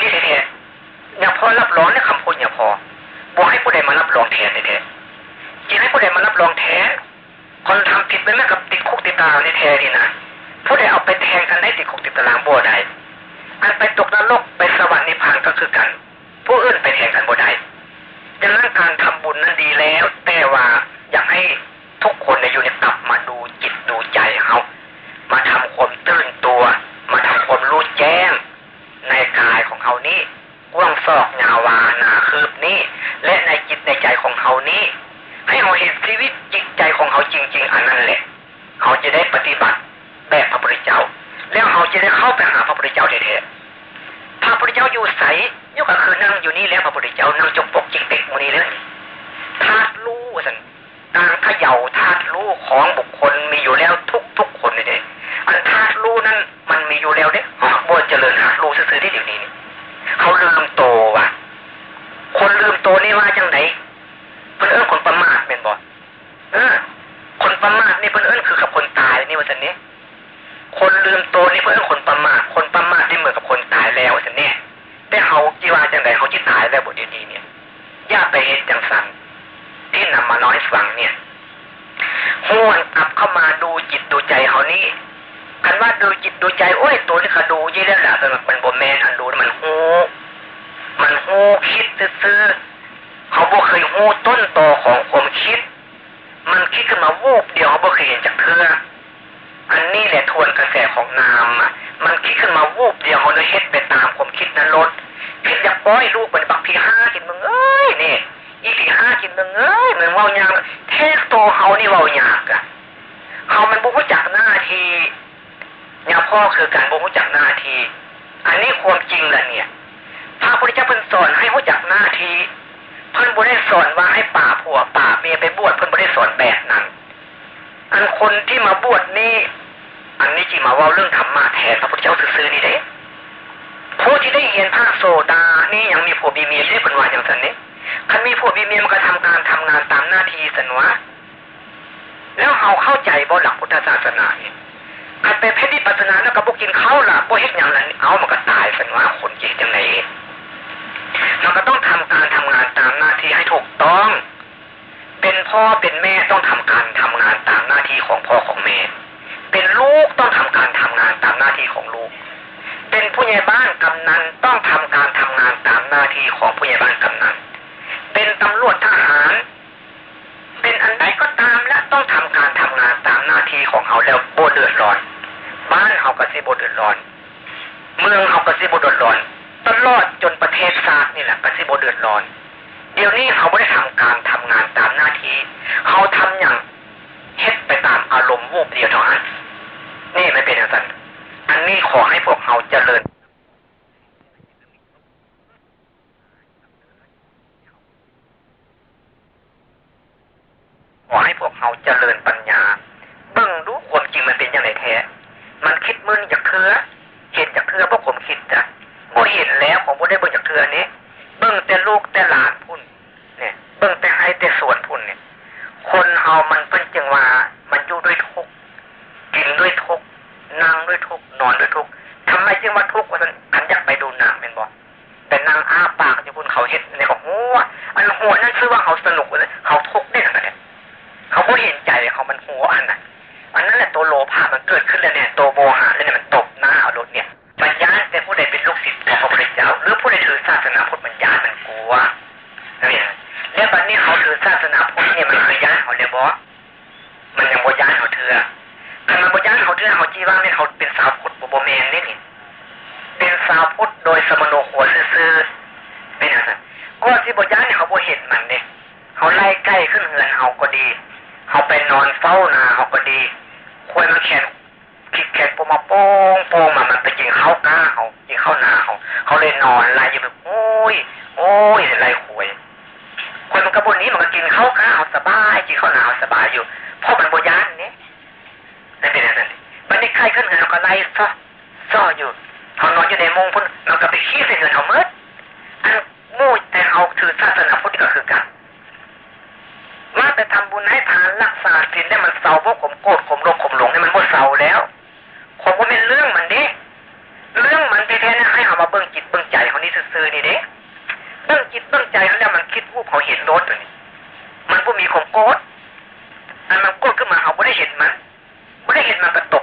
วนกลับเข้ามาดูจิตดูใจเขานี่คันว่าดูจิตดูใจโอ้ยตัวนี้เขาดูยี่แล้วล่ะเป็นมันบ่แมนอันดูมันหูมันหูคิดซื้อเขาบ่เคยหูต้นตอของความคิด มันคิดขึ้นมาวูบเดียวเขาบ่เคยเห็นจากเพื่ออันนี้แหละทวนกระแสของนามอะมันคิดขึ้นมาวูบเดียวเขาเลยเฮ็ดไปตามความคิดนั้นลดคิดอยากป้อยลูกเป็นบักพี่ห้ากินมึงเอ้ยนี่ อีพี่ห้ากินมึงเอ้ยมึงเว้ายากแท้โตเขานี่เว้ายากอะเขามันบุรู้จักหน้าที่เนี่ยพ่อคือการบุรู้จักหน้าที อันนี้ความจริงแหละเนี่ยพระพุทธเจ้าเพิ่นสอนให้รู้จักหน้าทีเพิ่นบ่ได้สอนว่าให้ป่าผัวป่าเมียไปบวชเพิ่นบ่ได้สอนแบบนั้นอันคนที่มาบวชนี่อันนี้จีมาว่าเรื่องธรรมะแทนพระพุทธเจ้าซื่อๆนี่เด้ผู้ที่ได้เห็นภาคโซดานี่ยังมีผัวบีเมียได้เป็นว่าอย่างสันนี้ คันมีผัวบีเมียมันก็ทำการทำงานตามหน้าที่สันวะแล้วเขาเข้าใจบ่หลักพุทธศาสนาเนี่ยคันไปเพชรปัสนาแล้วก็บ่กินข้าวล่ะบ่เฮ็ดอย่างนั้นเอามันก็ตายสันวะคนจิตจังไหนมันก็ต้องทำการทำงานตามหน้าที่ให้ถูกต้อง เป็นพ่อเป็นแม่ต้องทำการทำงานตามหน้าที่ของพ่อของแม่ เป็นลูกต้องทำการทำงานตามหน้าที่ของลูก เป็นผู้ใหญ่บ้านกำนันต้องทำการทำงานตามหน้าที่ของผู้ใหญ่บ้านกำนัน เป็นตำรวจทหาร เป็นอันใดก็ตามและต้องทำการทำงานตามหน้าที่ของเขาแล้วโบเดือดร้อน บ้านเขาก็สิโบเดือดร้อน เมืองเขาก็สิโบเดือดร้อนตลอดจนประเทศชาตินี่แหละก็สิโบเดือดร้อน เดี๋ยวนี้เขาไม่ได้ทำการทำงานตามหน้าที่เขาทำอย่างเฮ็ดไปตามอารมณ์วูบเดียวเท่านั้นนี่ไม่เป็นอย่างนั้นอันนี้ขอให้พวกเขาเจริญ ขอให้ พวกเขาเจริญปัญญา เบิ่งรู้ความจริงมันเป็นอย่างไรแท้ มันคิดมึนจากเถือเห็นจากเถือพราะผมคิดจ้ะโมเห็นแล้วผมบ่ได้เบิ่งจากเถือนี้เบิ่งแต่ลูกแต่หลานพุ่น เนี่ย เบิ่งแต่ให้แต่สวนพุ่นเนี่ย คนเฮามันเป็นจังว่ามันอยู่ด้วยทุกกินด้วยทุกนั่งด้วยทุกนอนด้วยทุกทำไมจึงว่าทุกข์ว่าฉันอยาก มันหัวอันนั้ ไม่ได้เห็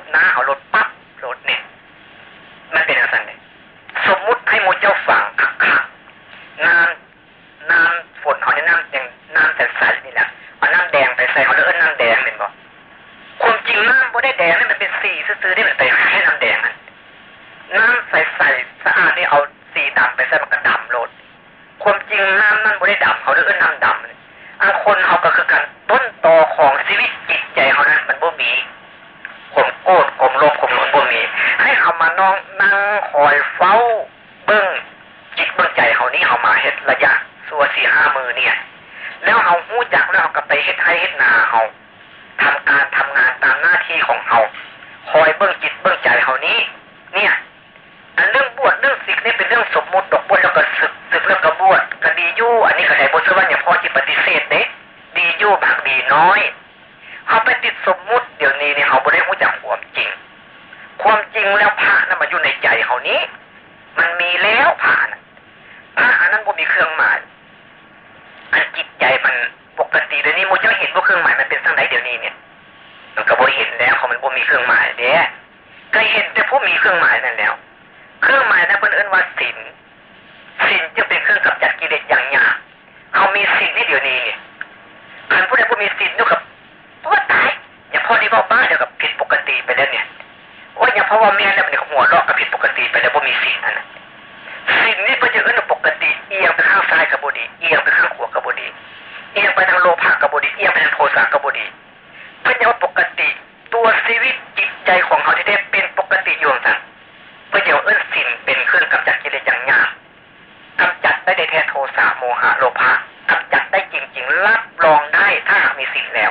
แท้โทสะโมหะโลภะกำจัดได้จริง ๆ รับรองได้ถ้ามีศีลแล้ว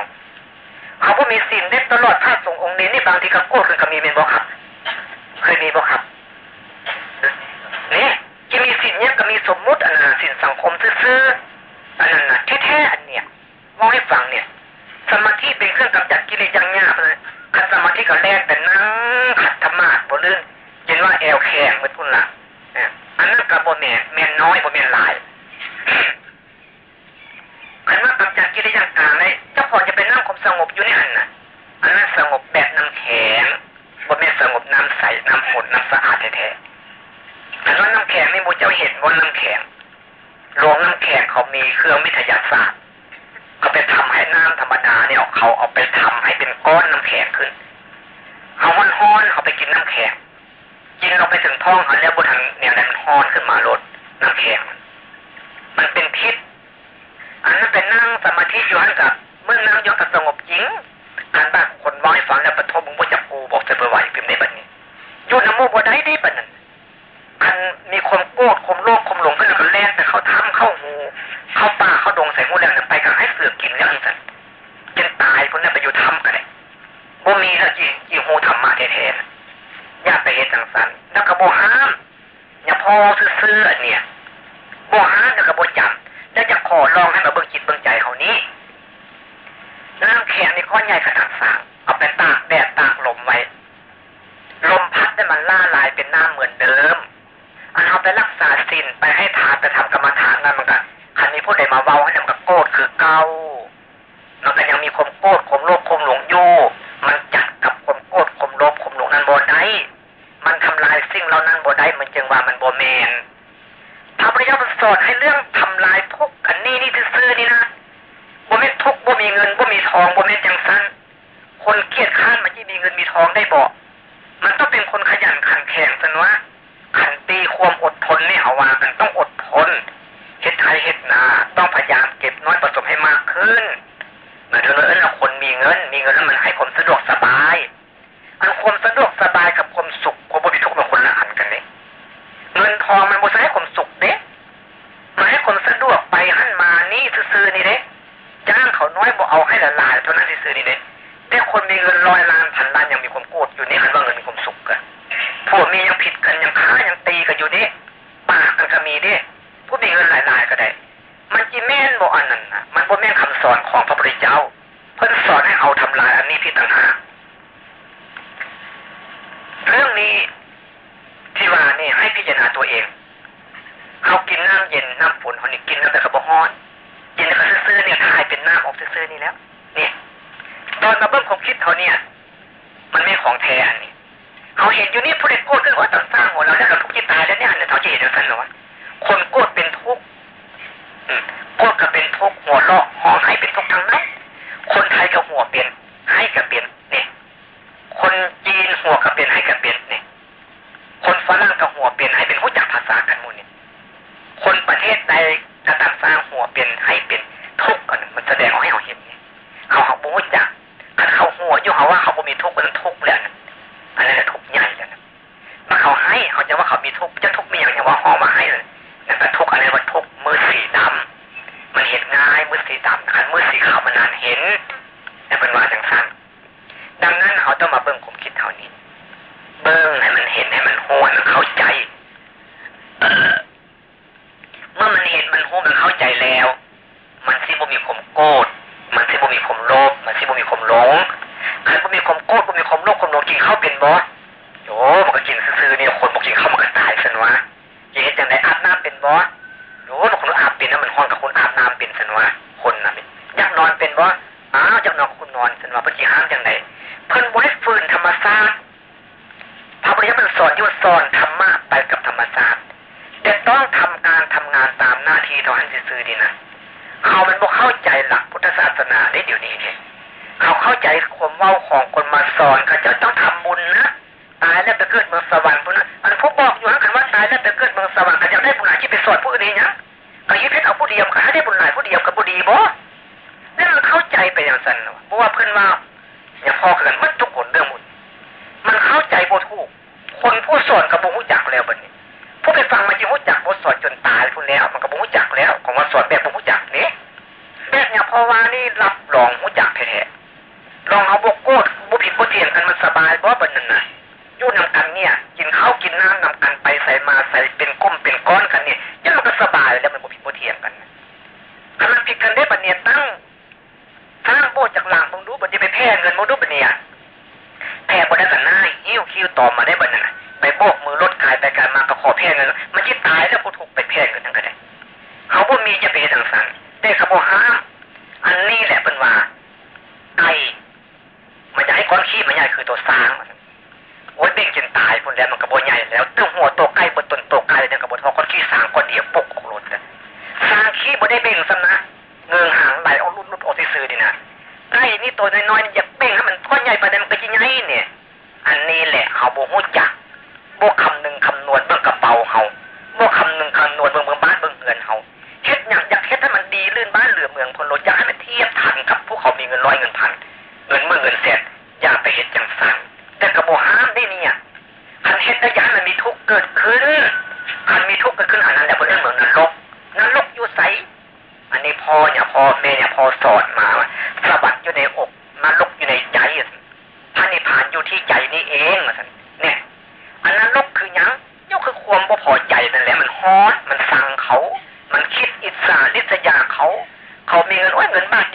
เขาผู้มีศีลได้ตลอดพระสงองค์นี้นี่บางทีก็โกรธคือก็มีเป็นบ่ครับ เคยมีบ่ครับนี่จะมีศีลเนี่ยก็มีสมมุติอันนั้นศีลสังคมซื่อๆอันนั้นนะแท้ๆอันเนี้ยมองให้ฟังเนี่ย สมาธิเป็นเครื่องกำจัดกิเลสอย่างยากเลยขัดสมาธิก็แล่นแต่นั่งขัดธรรมะบนเรื่องเห็นว่าแอลแข็งเป็นพุ่นละ อันนั้นกับโบแมนแมนน้อยโบแมนหลายขันว่ากำจัดกิเลสอย่างกลางเลยเจ้าพอจะเป็นนั่งคมสงบอยู่ในอันน่ะ อันนั้นสงบแบบน้ำแข็งโบแมนสงบน้ำใสน้ำฝนน้ำสะอาดแท้ๆอันว่าน้ำแข็งนี่มูเจ้าเห็นว่าน้ำแข็งโรงน้ำแข็งเขามีเครื่องวิทยาศาสตร์เขาไปทำให้น้ำธรรมดาเนี่ยเขาเอาไปทำให้เป็นก้อนน้ำแข็งขึ้นเขามันฮ้อนเขาไปกินน้ำแข็ง กินเราไปถึงท้องเขาแล้วบนทางเนี่ยมันฮ้อนขึ้นมาลดน้ำแข็งมันเป็นพิษ อันนั้นเป็นนั่งสมาธิอยู่หันกับเมื่อนั่งยกกับสงบจริงการบ้านคนว้อยฟังแล้วปฐมมึงบ่จับกูบอกจะไปไหวพิมพ์ในบัดนี้ยุน้ำมูบ่ได้ได้ปะนั้นคันมีความโกรธความโลภความหลงขึ้นแล้วก็แล่นแต่เขาทำเข้าหูเข้าป่าเข้าดงใส่หูแล้วไปก็ให้เสือกินแล้วนั่นจนตายคนนั้นไปอยู่ถ้ำกันเลยบ่มีแล้วจีจีหูธรรมะแท้ๆ อย่าไปเฮ็ดจังสันแล้วก็บ่ห้ามอย่าพอซื่อๆอันเนี่ยบ่ห้ามแล้วก็บ่จำแล้วจะขอลองให้มาเบิ่งจิตเบิ่งใจเขานี้น้ำแข็งในก้อนใหญ่ขนาดสางเอาไปตากแดดตากลมไว้ ลมพัดให้มันล่าลายเป็นหน้ำเหมือนเดิมอันเอาไปรักษาสินไปให้ทานไปทำกรรมฐานนั่นมันก็คันนี้พูดใดมาเว้าให้มันกับโกรธคือเก้ามันก็ยังมีความโกรธความโลภความหลงอยู่มันจัดกับ จึงว่ามันบ่แมนพระพุทธเจ้าสอนให้เรื่องทำลายทุกอันนี้นี่ซื่อนี่นะบ่แม่นทุกบ่มีเงินบ่มีทองบ่แม่นจังซั่นคนเครียดข้านมันจะมีเงินมีทองได้บ่คนขยันขันแข็งสันว่าขันตีความอดทนนี่เอาว่ากันต้องอดทนเฮ็ดไทยเฮ็ดนา ต้องพยายามเก็บน้อยผสมให้มากขึ้นเหมือนเรื่องคนมีเงิน มีเงินแล้วมันให้ความสะดวกส น้อยบ่เอาให้ละลายเท่านั้นที่ซื้อนี่เด้แต่คนมีเงินร้อยล้านพันล้านยังมีความโกรธอยู่นี่หันว่าเงินมีความสุขกันพวกมียังผิดกันยังฆ่ายังตีกันอยู่นี่ปากกันก็มีเด้ผู้มีเงินหลายๆก็ได้ มันจีแม่นบ่อันนั้นนะมันบ่แม่นคำสอนของพระพุทธเจ้า เพิ่นสอนให้เอาทำลายอันนี้ที่ต่างหากเรื่องนี้ที่ว่านี่ให้พิจารณาตัวเอง ซื้อนี่แล้ว เนี่ยตอนมาเบิ้มความคิดเขาเนี่ย มันไม่ของแท้อันนี้เขาเห็นอยู่นี่ผู้เด็กโกรธขึ้นว่าต่างสร้างหัวเราแล้วเราทุกข์ที่ตายแล้วเนี่ยอันนี้เขาจะเห็นอย่างนั้นหรอวะคนโกรธเป็นทุกข์โกรธก็เป็นทุกข์หัวเราะห้องให้เป็นทุกข์ทั้งนั้นคนไทยก็หัวเป็นให้กับเปลี่ยน เขาบ่มีทุกข์มันทุกข์แล้วนะอันนั้นทุกข์ใหญ่แล้วนะมาเขาให้เขาจะว่าเขามีทุกข์จะทุกข์มีอย่างว่าหอมาให้เลยนั่นก็ทุกข์อะไรว่าทุกข์มือสีดำมันเห็นง่ายมือสีดำขันมือสีขาวมันนานเห็นแต่เป็นว่าสังสั้นดังนั้นเขาต้องมาเบิ่งความคิดเท่านี้ เบิ่งให้มันเห็นให้มันหัวมันเข้าใจเเมื่อมันเห็นมันหูมันเข้าใจแล้ว มันสิบ่มีความโกรธมันสิบ่มีความโลภมันสิบ่มีความหลงคันบ่มีความโกรธบ่มีความโลภความหลง กินข้าวเป็นบ่โอ้มันก็กินซื่อๆนี่คนบ่กินข้าวมันก็ตายซั่นวะจะเฮ็ดจังไดอาบน้ำเป็นบ่โอ้คนอาบเป็นนะมันฮ้อนกับคนอาบน้ำเป็นซั่นวะคนน่ะอยากนอนเป็นบ่อ้าวอยากนอนคุณนอนซั่นวะเพิ่นสิห้ามจังไดเพิ่นไว้ฟื้นธรรมชาติพระพุทธเจ้ามันสอนอยู่สอนธรรมะไปกับธรรมชาติแต่ต้องทำการทำงานตามหน้าที่เท่านั้นซื่อๆดีนะเขามันบ่เข้าใจหลักพุทธศาสนาได้เดี๋ยวนี้เนี่ย ตายคนแล้วมันกระโบใหญ่แล้วตึ้งหัวโตใกล้บนต้นโตใกล้เนี่ยกระโบทอก้อนขี้สางก้อนเดียวปุกออกรถเลยสางขี้บ่ได้เบ่งซะนะเงืองหางไหลเอาลุดลุดออกซื้อดีนะไอ้นี่ตัวน้อยๆอย่าเบ่งให้มันก้อนใหญ่ไปมันก็จะใหญ่เนี่ย อันนี้แหละเขาโบหูจักโบคำหนึ่งคำนวณเบื้องกระเป๋าเขาโบคำหนึ่งคำนวณเบื้องเบื้องบ้านเบื้องเงินเขาเฮ็ดอย่างอยากเฮ็ดให้มันดีลื่นบ้านเหลือเมืองพลโลอยากให้มันเทียบทันกับพวกเขามีเงินร้อยเงินพันเงินเมื่อเงินแสนอย่าไปเฮ็ดจังสั่งแต่กระโบห้ามได้เนี่ยคันเฮ็ดได้ยังมันมีทุกข์เกิดขึ้น คันข์เกิดขึ้นอันนั้นแหละเพื่อนเหมือนนรกนรกอยู่ใสอันนี้พ่อเนี่ยพ่อแม่เนี่ยพ่อสอนมาสะบัดอยู่ในอกนรกอยู่ในใจพระนิพพานอยู่ที่ใจนี่เองเนี่ยอันนั้นลกคือยังยกคือความบ่พอใจนั่นแหละมันฮอดมันสั่งเขา มันคิดอิสาลิษยาเขา เขามีเงินโอ้ยเงินบาก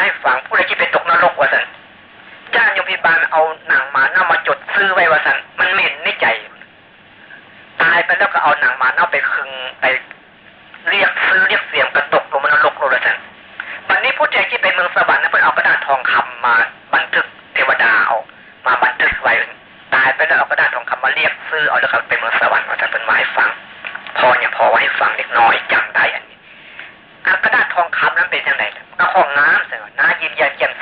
ให้ฟังผู้ใดที่เป็นตกนรกวะสันจ้างยมพิบาลเอาหนังหมาเน่ามาจดซื้อไว้วะสันมันเหม็นในใจ ตายไปแล้วก็เอาหนังหมาเน่าไปคึงไปเรียกซื้อเรียกเสียงกระตกลงมันนรกลงละสันวันนี้ผู้ใดที่ไปเมืองสวรรค์นั้นเพิ่นเอากระดาษทองคำมาบันทึกเทวดาเอามาบันทึกไว้ตายไปแล้วเอากระดาษทองคำมาเรียกซื้อเอาแล้วก็ไปเมืองสวรรค์มาจะเป็นไม้ฟัง พอเนี่ยพอไว้ฟังเล็กน้อยจังได้อันนี้กระดาษทองคำนั้นเป็นยังไงกระห้องน้ำสิ น้า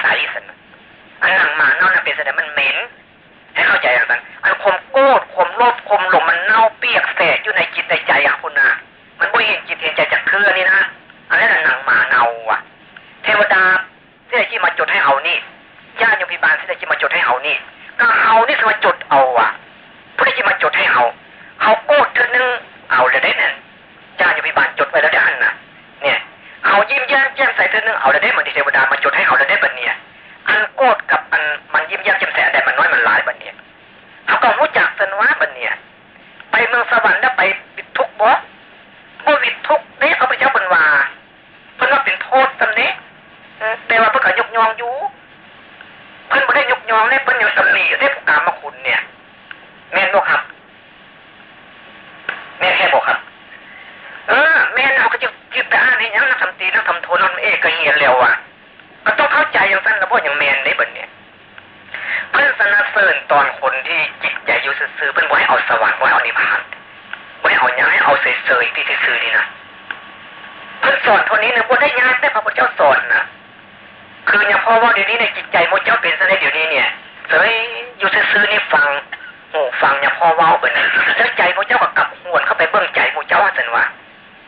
สันว่า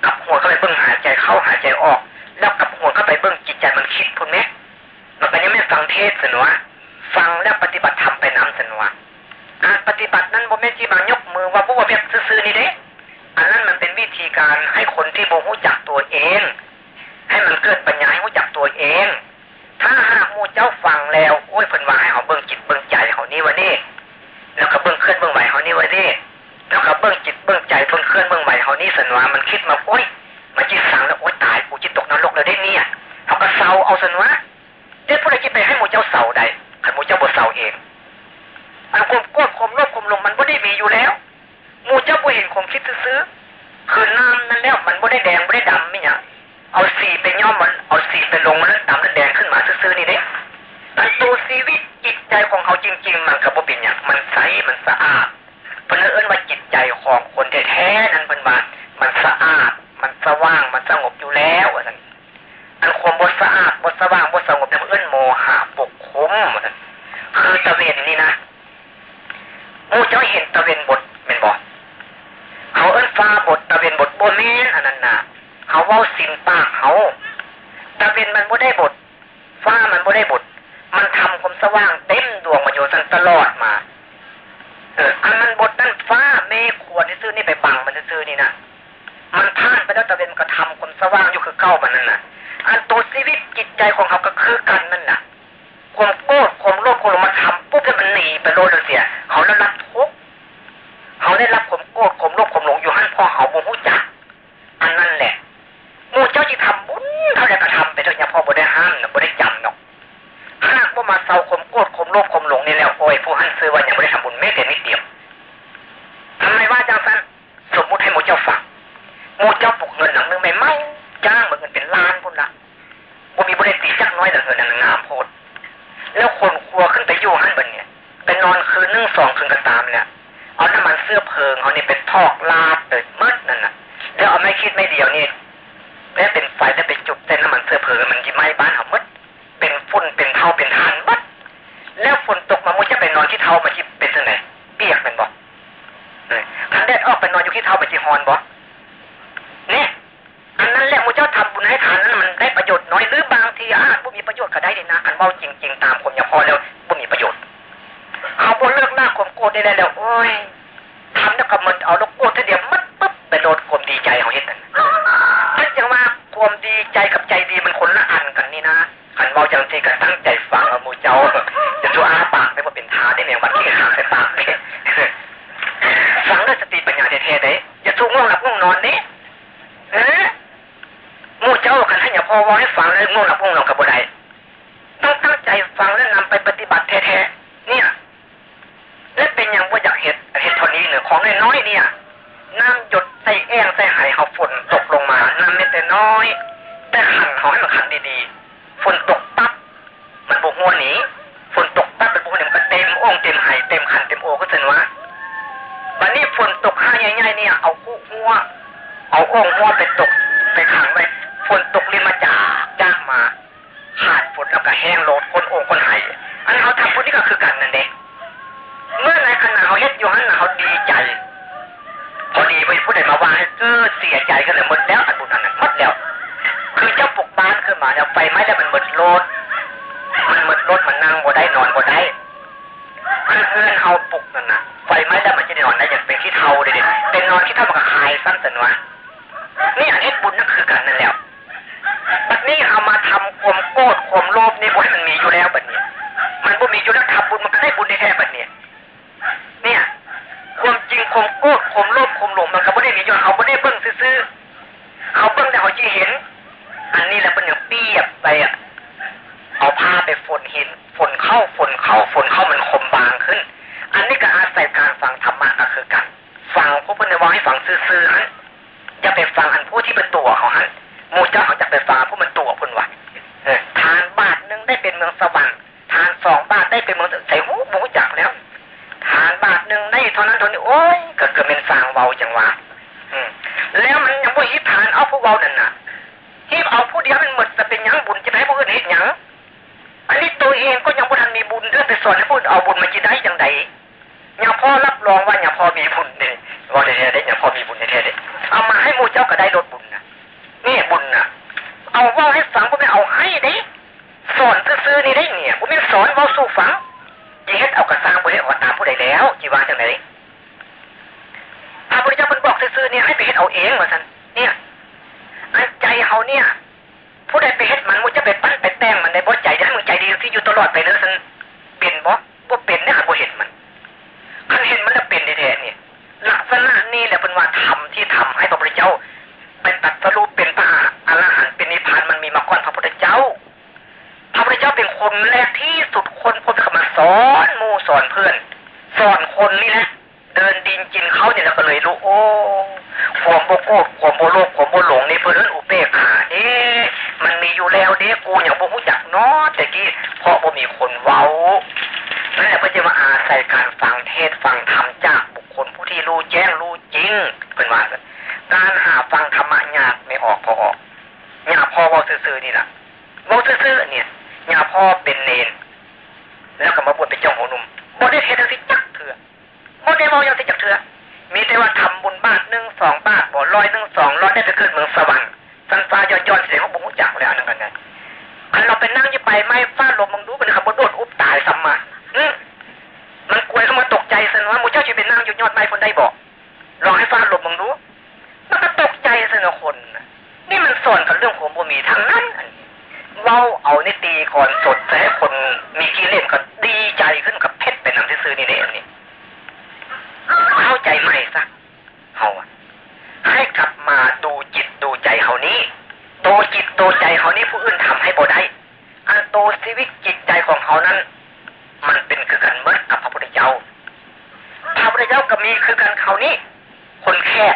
กลับหัวเข้าไปเบิ่งหายใจเข้าหายใจออก แล้วกลับหัวเข้าไปเบิ่งจิตใจมันคิดพุ่นแม่มันก็ยังไม่ฟังเทศซั่นว่าฟังแล้วปฏิบัติธรรมไปน้ำซั่นว่าการปฏิบัตินั้นบ่แม่นสิมายกมือว่าบ่ว่าแบบซื่อๆนี่เด้อันนั้นมันเป็นวิธีการให้คนที่บ่รู้จักตัวเอง ให้มันเกิดปัญญาให้รู้จักตัวเอง ถ้าหากมูเจ้าฟังแล้วโอ้ยเพิ่นว่าให้เอาเบิ่งจิตเบิ่งใจเขานี่วะนี่แล้วก็เบิ่งเคลื่อนเบิ่งไหวเขานี่วะนี่ เบิ่งไหว มาเศร้าข่มโกรธข่มโลภข่มหลงนี่แล้วโอ้ยผู้หันซื้อว่ายังบ่ได้ทำบุญแม้แต่นิดเดียวทำไมว่าจังสันสมมุติให้หมูเจ้าฟังหมูเจ้าปลุกเงินหนังนึงไม่เมจ้างเหมือนเงินเป็นล้านพุ่นละบ่มีบ่ได้ตีจักน้อยแต่เงินนั้นงามโพดแล้วคนครัวขึ้นไปอยู่หันบนเนี่ยไปนอนคืนนึ่งสองคืนก็ตามเนี่ยเอาน้ำมันเสื้อเพลิงเอานี่เป็นทอกลาดเติดมืดนั่นน่ะแล้วเอาไม่คิดไม่เดียวนี่แล้วเป็นไฟแล้วเป็นจุดเต้นน้ำมันเสื้อเพลิงมันยิ่ไหม้บ้านเขามืดเป็นฝุ่นเป็นเท่าเป็นทานมืดแล้ว ฝนตกมามุจะไปนอนที่เท่ามันจะเป็นยังไงเปียกเป็นบ่คันแดดออกไปนอนอยู่ที่เท่ามันจะฮอนบ่เนี่ยอันนั้นแหละมูเจ้าทำบุญให้ทานนั้นมันได้ประโยชน์น้อยหรือบางทีอาจบุมีประโยชน์ก็ได้เลยนะอันว่าจริง ๆ ตามคนอย่างพอแล้วบุมีประโยชน์เขาบนเลิกหน้าข่มโกรธได้แล้วโอ้ยทำแล้วก็มันเอาลูกโกรธทีเดียวมัดปุ๊บไปโดนความดีใจเขาเห็นนั่นนั่นจังว่าความดีใจกับใจดีมันคนละอันกันนี่นะขันเมาจังทีก็ตั้งใจฟังเอามูเจ้า เป็นทาได้เนี่ยวันที่หาใส่ปากไปฟังด้วยสติปัญญาแท้ๆเด้อย่าทุ่งง่วงหลับง่วงนอนนี้เอ๊ะมู่เจ้ากันให้อย่าพอวอให้ฟังเลยง่วงหลับง่วงนอนกับบุได ผู้ใดมาว่าเอเสียใจกันเลยหมดแล้วอันบุญอันนั้นหมดแล้ว คือเจ้าปลุกบ้านขึ้นมาแล้วไฟไหม้แล้วมันหมดโลดมันหมดรถมันนั่งบ่ได้นอนบ่ได้คือเพื่อนเขาปลุกนั่นน่ะไฟไหม้แล้วมันจะได้นอนได้อย่างเป็นที่เทาเด็ดเป็นนอนที่เท่ามันก็คายสั้นสันวะนี่อันเฮ็ดบุญนั่นคือกันนั่นแล้วบัดนี้เอามาทำข่มโกรธข่มโลภนี่บ่ให้มันมีอยู่แล้วบัดนี้ มันบ่มีอยู่แล้วทำบุญมันก็ได้บุญได้แท้บัดนี้เนี่ยความจริงข่มโกรธข่มโลภข่มหลงมัน ก็บ่ได้มีอยู่เขาบ่ได้เบิ่งซื่อๆเขาเบิ่งแต่เขาจีเห็น อันนี้แหละเป็นอย่างเปียบไปอะเอาผ้าไปฝนหินฝนเข้าฝนเข้าฝนเข้ามันคมบางขึ้น อันนี้ก็อาศัยการฟังธรรมะก็คือกันฟังผู้เป็นว่าให้ฟังซื่อๆฮันจะไปฟังอันผู้ที่เป็นตัวเขาฮันมูเจ้าเขาจะไปฟังผู้เป็นตัวคนวัดทานบาทหนึ่งได้เป็นเมืองสวรรค์ทานสองบาทได้เป็นเมืองใส่หูบูจักแล้ว ทานบาทหนึ่งได้เท่านั้นเท่านี้โอ้ยก็เกิดเป็นสางเบาจังหวะแล้วมันยังบ่ฮิตทาน เอาผู้เบานั่นน่ะที่เอาผู้เดียวมันหมดจะเป็นยังบุญจะให้ผู้อื่นเห็นยังอันนี้ตัวเองก็ยังบ่ทันมีบุญเรื่องไปสอนให้ผู้อื่นเอาบุญมาจะได้จังไดยังพ่อรับรองว่ายังพ่อมีบุญเนี่ยว่าได้ได้ยังพ่อมีบุญแท้ได้เอามาให้หมู่เจ้าก็ได้ลดบุญนะนี่บุญนะเอาว่าให้ฟังผมไม่เอาให้เด้สอนซื่อๆนี่ได้เนี่ยผมไม่สอนว่าสู้ฟังจีเฮ็ดเอากระซังบ่ได้ออกตามผู้ใดแล้วจีว่าจังไดพระพุทธเจ้าเป็นบอกซื่อๆนี่ให้ไปเฮ็ดเอาเองว่าซั่นเนี่ย ใจเขาเนี่ย ผู้ใดไปเฮ็ดมันมันจะไปปั้นไปแต่งมันได้บ่ใจได้มึงใจดีที่อยู่ตลอดไปเลยซั่นเป็นบ่บ่เป็นเนี่ยคันบ่เห็นมันคันเห็นมันแล้วเป็นแท้ๆเนี่ยลักษณะนี้แหละเป็นว่าธรรมที่ทำให้พระพุทธเจ้า เป็นตัดสรุปเป็นพระอรหันต์เป็นนิพพานมันมีมาก่อนพระพุทธเจ้า พระพุทธเจ้าเป็นคนแรกที่สุดคนคนเข้ามาสอนมูสอนเพื่อนสอนคนนี่แหละเดินดินกินเขาเนี่ยแล้วก็เลยรู้โอ้ ความโบโกความโบโลกความโบหลงนี่เพื่อนอุเบกขาเอ๊มันมีอยู่แล้วเด้กูอย่างโบหูจักเนาะแต่กี้เพราะบ่มีคนเว้านั่นแหละเพื่อจะมาอาศัยการฟังเทศฟังธรรมจากบุคคลผู้ที่รู้แจ้งรู้จริงเป็นว่าการหาฟังธรรมะยากไม่ออกพอออกยากพอเว้าซื่อๆนี่แหละเว้าซื่อๆเนี่ยยากพอเป็นเนนแล้วก็มาบวชเป็นเจ้าหัวหนุ่มบ่ได้เทศทั้งสิ้นจักเถื่อบ่ได้เว้าอย่างที่จักเถื่อมีแต่ว่าทำบุญบาทหนึ่งสองบาทบ่ร้อยหนึ่งสองร้อยได้ไปขึ้นเมืองสวรรค์สันฟ้ายอนย้อนเสียงของบุญจักแล้วนั่นกันไงคันเราไปนั่งยู่ไปไม่ฟ้าลมมึงดูเป็นคำบ่โดดอุบตายสัมมาอืมันกลัวเข้ามาตกใจสนว่ามูเจ้าจะเป็นนั่งอยู่ยอดไม้คนได้บอกลองให้ฟ้าลมมึงดูมันก็ตกใจสนคนนี่มันสอนกับเรื่องของบุมีทั้งนั้นเว้าเอาในตีก่อนสดจะให้คนมีกิเลสก็ดีใจขึ้นกับเพชรเป็นหนังที่ซื้อนี่เองนี่เข้าใจใหม่ซะ เขาให้กลับมาดูจิตดูใจเขานี้ดูจิตดูใจเขานี้ผู้อื่นทำให้บ่ได้อันโตชีวิตจิตใจของเขานั้น มันเป็นคือกันเมื่อกับพระพุทธเจ้าพระพุทธเจ้าก็มีคือกันเขานี้คนแค่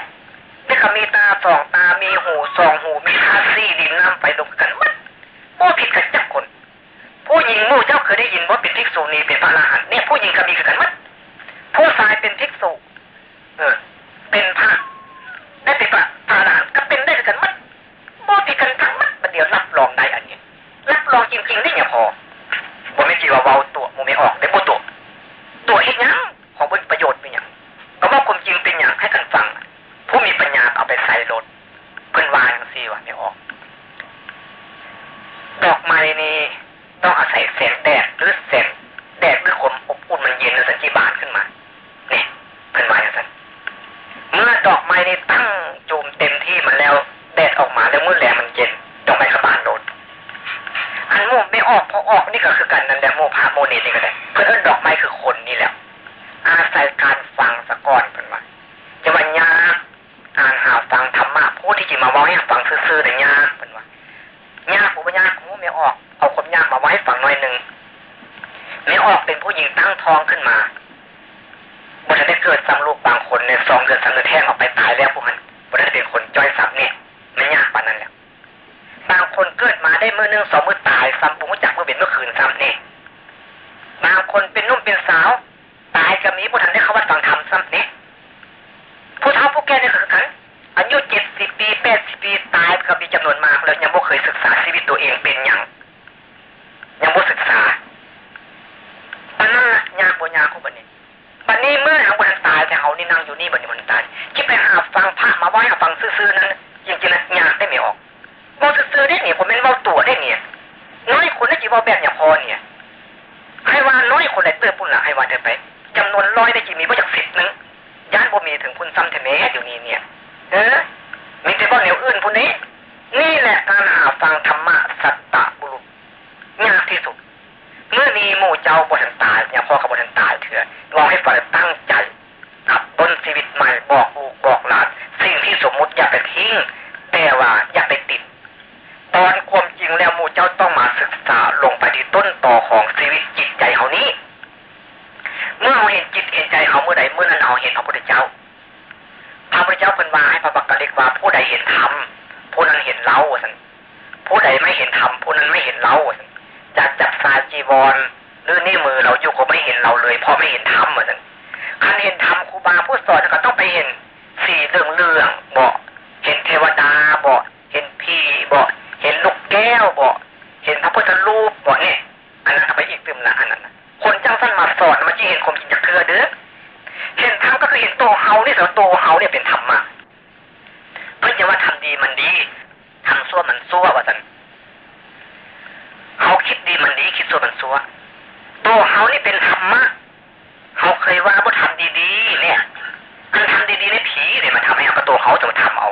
นี่ก็มีตาสองตา มีหูสองหู มีท่าซี่ดินน้ำไฟลงกันมัดผู้ผิดกันจักคน ผู้หญิงมู่เจ้าเคยได้ยินว่าเป็นภิกษุณีเป็นพระอรหันต์เนี่ยผู้หญิงก็มีคือกันมัดผู้ชายเป็นภิกษุ เออ เป็นพระได้เป็นพระพระอรหันก็เป็นได้คือกันมัดบ่ผิดกันทั้งมัดประเดี๋ยวรับรองได้อันนี้รับรองจริงๆได้เนี่ยพอผมไม่กี่ว่าเว้าตัวมูไม่ออกได้บ่ตัวตัวเฮ็ดยังของเป็นประโยชน์เป็นอย่างก็ว่าความจริงเป็นอย่างให้กันฟัง ผู้มีปัญญาเอาไปใส่รถเพิ่นวาอย่างซี่ว่าไม่ออกดอกไม้นี่ต้องอาศัยแสงแดดหรือแสงแดดหรือความอบอุ่นมันเย็นหรือสัญญบานขึ้นมาเนี่ยเพิ่นวาอย่างนั้นเมื่อดอกไม้นี่ตั้งจูมเต็มที่มันแล้วแดดออกมาแล้วเมื่อแลมันเย็นดอกไม้ขบานโดนอันโมไม่ออกพอออกนี่ก็คือกันนั่นแหละโมพาโมนีนี่ก็ได้เพื่อนดอกไม้คือคนนี่แหละอาศัยการฟังสะก่อนเป็นว่าจะวันยาอ่านหาฟังธรรมะผู้ที่จะมาว่าให้ฟังซื่อๆแต่ยากเป็นว่ายาผู้ปัญญาผู้ไม่ออกเอาความยากมาไว้ให้ฟังหน่อยหนึ่งไม่ออกเป็นผู้หญิงตั้งท้องขึ้นมา บนได้เกิดซ้ำลูกบางคนในสองเดือนสามเดือนแท้งออกไปตายแล้วพวกมันบ่ได้เป็นคนจ้อยสับเนี่ยมันยากปานนั้นแหละบางคนเกิดมาได้มือหนึ่งสองมือตายซ้ำปุ้งจักเมื่อเป็นเมื่อคืนซ้ำเนี่ยบางคนเป็นนุ่มเป็นสาว ตายก็มีผู้ทันได้เขาว่าฟังธรรมซ้ำเนี่ยผู้เฒ่าผู้แก่เนี่ยคือกันอายุเจ็ดสิบปีแปดสิบปีตายก็มีจำนวนมากแล้วยังไม่เคยศึกษาชีวิตตัวเองเป็นอย่างยังไม่ศึกษาปัญหายากบ่ยากของบันนี้ นี้เมื่อทางบันตายแต่เขานี่นั่งอยู่นี่บันนี้มันตายคิดไปหาฟังพระมาไหว้หาฟังซื่อๆนั้นจริงๆนะยากได้ไม่ออกว่าซื่อๆได้เนี่ยผมเป็นว่าตัวได้เนี่ยน้อยคนได้จีว่าแบบอย่างพอเนี่ยให้ว่าน้อยคนได้เติมปุ่นละให้ว่าเดินไปจำนวนร้อยได้จีมีว่าจากสิบนึงย่านบ่มีถึงคุณซ้ำเทเมเดี๋ยวนี้เนี่ย เออมีแต่ว่าแนวอื่นพวกนี้ นี่แหละการหาฟังธรรมะสัตตะบุรุษยากที่สุด เมื่อมีหมู่เจ้าบทันตายเนี่ยพ่อเขาบทันตายเถื่อลองให้ฝันตั้งใจขับต้นชีวิตใหม่บอกลูกบอกหลานสิ่งที่สมมุติอย่าไปทิ้งแต่ว่าอย่าไปติด ตอนความจริงแล้วหมู่เจ้าต้องมาศึกษาลงไปที่ต้นต่อของชีวิตจิตใจเขานี้ เมื่อเราเห็นจิตเห็นใจเขาเมื่อใดเมื่อนั้นเราเห็นพระพุทธเจ้าพระพุทธเจ้าเป็นว่าให้พระบักกะเล็กว่าผู้ใดเห็นธรรมผู้นั้นเห็นเราสันผู้ใดไม่เห็นธรรมผู้นั้นไม่เห็นเราสัน จากจับสาจีวรหรือนี่มือเราอยู่ก็ไม่เห็นเราเลยเพราะไม่เห็นธรรมเหมือนกันคันเห็นธรรมครูบาผู้สอนก็ต้องไปเห็นสี่เรื่องเรื่องบอกเห็นเทวดาบอกเห็นพีบอกเห็นลูกแก้วบอกเห็นพระพุทธรูปบอกเนี่ยอันนั้นไปอีกตึมละอันนั้นคนจ้างสั้นมาสอนมันจะเห็นความจริงจากเธอเด้อเห็นธรรมก็คือเห็นตัวเฮานี่แต่ตัวเฮาเนี่ยเป็นธรรมะเพื่อจะว่าทำดีมันดีทำซั่วมันซั่วว่าสัน เขาคิดดีมันดีคิดซั่วมันซั่วตัวเฮานี่เป็นธรรมะเขาเคยว่าว่าทำดีๆเนี่ยมันทำดีๆเนี่ยผีเนี่ยมันทำให้เขาตัวเขาจะมาทำเอา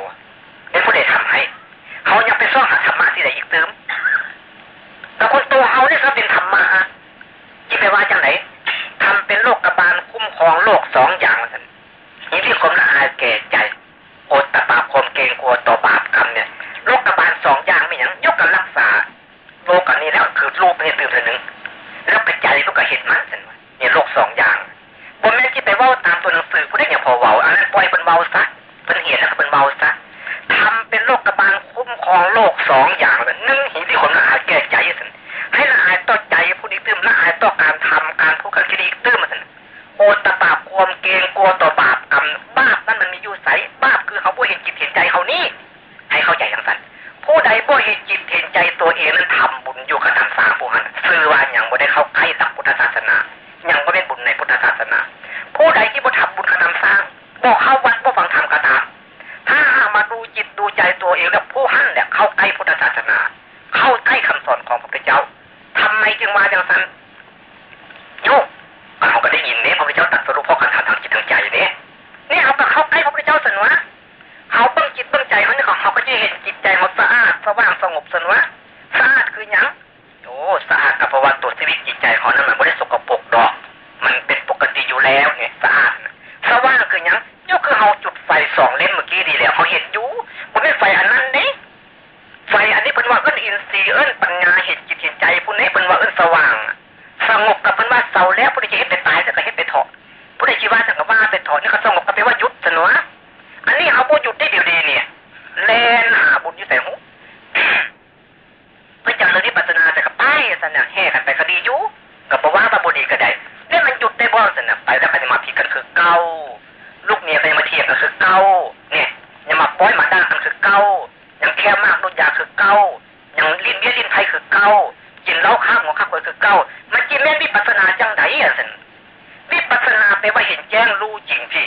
เป็นผู้ใดทำให้ เขายังไปซ่องหาธรรมะที่ไหนอีกเติมแต่คนตัวเขาเนี่ยเขาเป็นธรรมะที่ไปว่าจังไหนทำเป็นโลกกบาลคุ้มครองโลกสองอย่างสันนี่ที่ความละอายแก่ใจโอตตะปาความเกรงกลัวต่อบาปกรรมเนี่ยโลกกบาลสองอย่างไม่ย่างยกกันรักษา โลกกันนี้แล้วคือรูปเนี่ยตื่นเถอหนึ่งแล้วไปใจลูกก็เห็นมันสันเนี่ยโลกสองอย่างบนแม่ที่ไปว่าตามตัวหนังสือผู้ได้อย่างพอเว้าอันนั้นปล่อยเป็นเบาซะเป็นเห็นแล้วก็เป็นเบาซะทำเป็นโลกกบาลคุ้มครองโลกสองอย่างเลยหนึ่งหินที่คนละอายแก่ใจสันให้ละอายต่อใจผู้นี้ตื้มละอายต่อการทำการพูดการคิดอีกตื้มสันโอตปาความเกรงกลัวต่อบาปกรรมบาปนั้นมันมีอยู่ใสบาปคือเขาผู้เห็นจิตเห็นใจเขานี่ให้เข้าใจอย่างนั้น ผู้ใดผู้เห็นจิตเห็นใจตัวเองนั้นทำบุญอยู่กับทำสร้างผู้นั้นซื้อว่าอย่างบ่ได้เข้าใกล้หลักพุทธศาสนาอยังบ่เป็นบุญในพุทธศาสนา ผู้ใดที่บ่ทำบุญกระทำสร้างบอกเข้าวัดบ่ฟังธรรมกระทำถ้าหามาดูจิตดูใจตัวเองแล้วผู้หั่นเนี่ยเข้าใกล้พุทธศาสนา เข้าใกล้คำสอนของพระพุทธเจ้าทำไมจึงมาอย่างนั้นโยกเขาก็ได้ยินเนี่ยพระพุทธเจ้าตรัส จิตใจเขาสะอาดสว่างสงบสนวะสะอาดคือหยังโอ้สะอาดกับเพราะว่าตัวชีวิตจิตใจเขานั้นมันไม่ได้สกปรกดอก มันเป็นปกติอยู่แล้วเนี่ยสะอาดสว่างคือหยังนี่คือเขาจุดไฟสองเล่มเมื่อกี้ดีแล้วเขาเห็นอยู่มันไม่ไฟอันนั้นนี่ไฟอันนี้เป็นว่าเอิ้นอินทรีย์เอิ้นปัญญาเห็นจิตเห็นใจผู้นี้เป็นว่าเอิ้นสว่างสงบกับเป็นว่าเศร้าแล้วผู้ใดจะเห็นไปตายแต่ก็เห็นไปเถาะผู้ใดชีว่าแต่ก็ว่าไปเถาะนี่เขาสงบกับไปว่ายุดสนวะอันนี้เขาบ่หยุดได้เดียวดีเนี่ยแลนหาบุญอยู่แต่หูเพื่อจังเรื่องที่ปัจนาแต่ก็ไปสนะแห่กัน ไปคดีอยู่กับบอกว่าบาบุดีก็ได้เนี่ยมันหยุดได้บ่สนะไปแล้วไปมาผิดกันคือเก้าลูกเมียไปมาเทียบกันคือเก้าเนี่ยยังมาป้อยมาด่ากันคือเก้ายังแค่มากดุจยาคือเก้ายังลิ้นเบี้ยลิ้นไทยคือเก้ากินเหล้าข้ามหัวข้ามคนคือเก้ามันกินแม่นวิปัสนาจังไดอะสินวิปัสนาไปว่าเห็นแจ้งรู้จริงพี่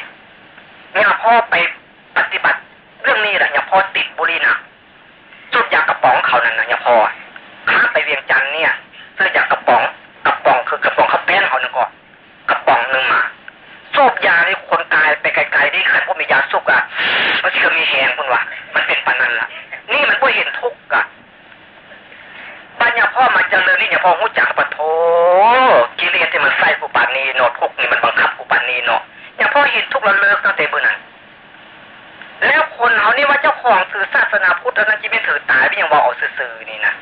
เนี่ยพ่อไปปฏิบัติเรื่องนี้แหละเนี่ยพ่อติดบุหรี่นะจุดยากระป๋องเขานั่นนะเนี่ยพ่อข้าไปเวียงจันทร์เนี่ย ซื้อยากระป๋องกระป๋องคือกระป๋องข้าวแป้นเขานั่นก่อนกระป๋องหนึ่งมา สูบยานี่คนตายไปไกลๆนี่ขันพวกมียาสุกอะมันคือมีแหงคุณวะมันเป็นปานนั้นล่ะ นี่มันพ่เห็นทุกข์อะปัญญาพ่อมาเจริญนี่เนี่ยพ่อหูจักปะโถกิเลสที่มันใส่กุปานีโนทุกนี่มันบังคับกุปานีเนาะอย่างพ่อเห็นทุกข์แล้วเลิกตั้งแต่เมื่อนั้นแล้วคนเขานี่ว่าเจ้าของถือศาสนาพุทธนั้นจะไม่ถือตายไม่ยังบอกเอาซื่อๆนี่นะ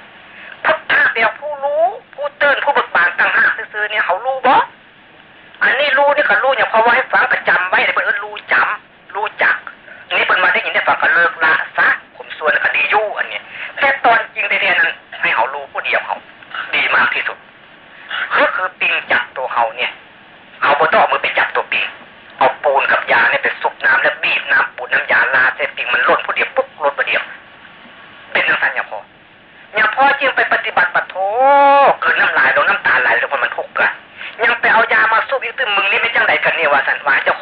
พุทธะเดียวผู้รู้ ผู้ตื่นผู้เบิกบานต่างหากซื่อเนี่ยเขารู้บ่อันนี้รู้นี่ก็รู้อย่างเพราะว่าให้ฟังประจำไว้ กันเ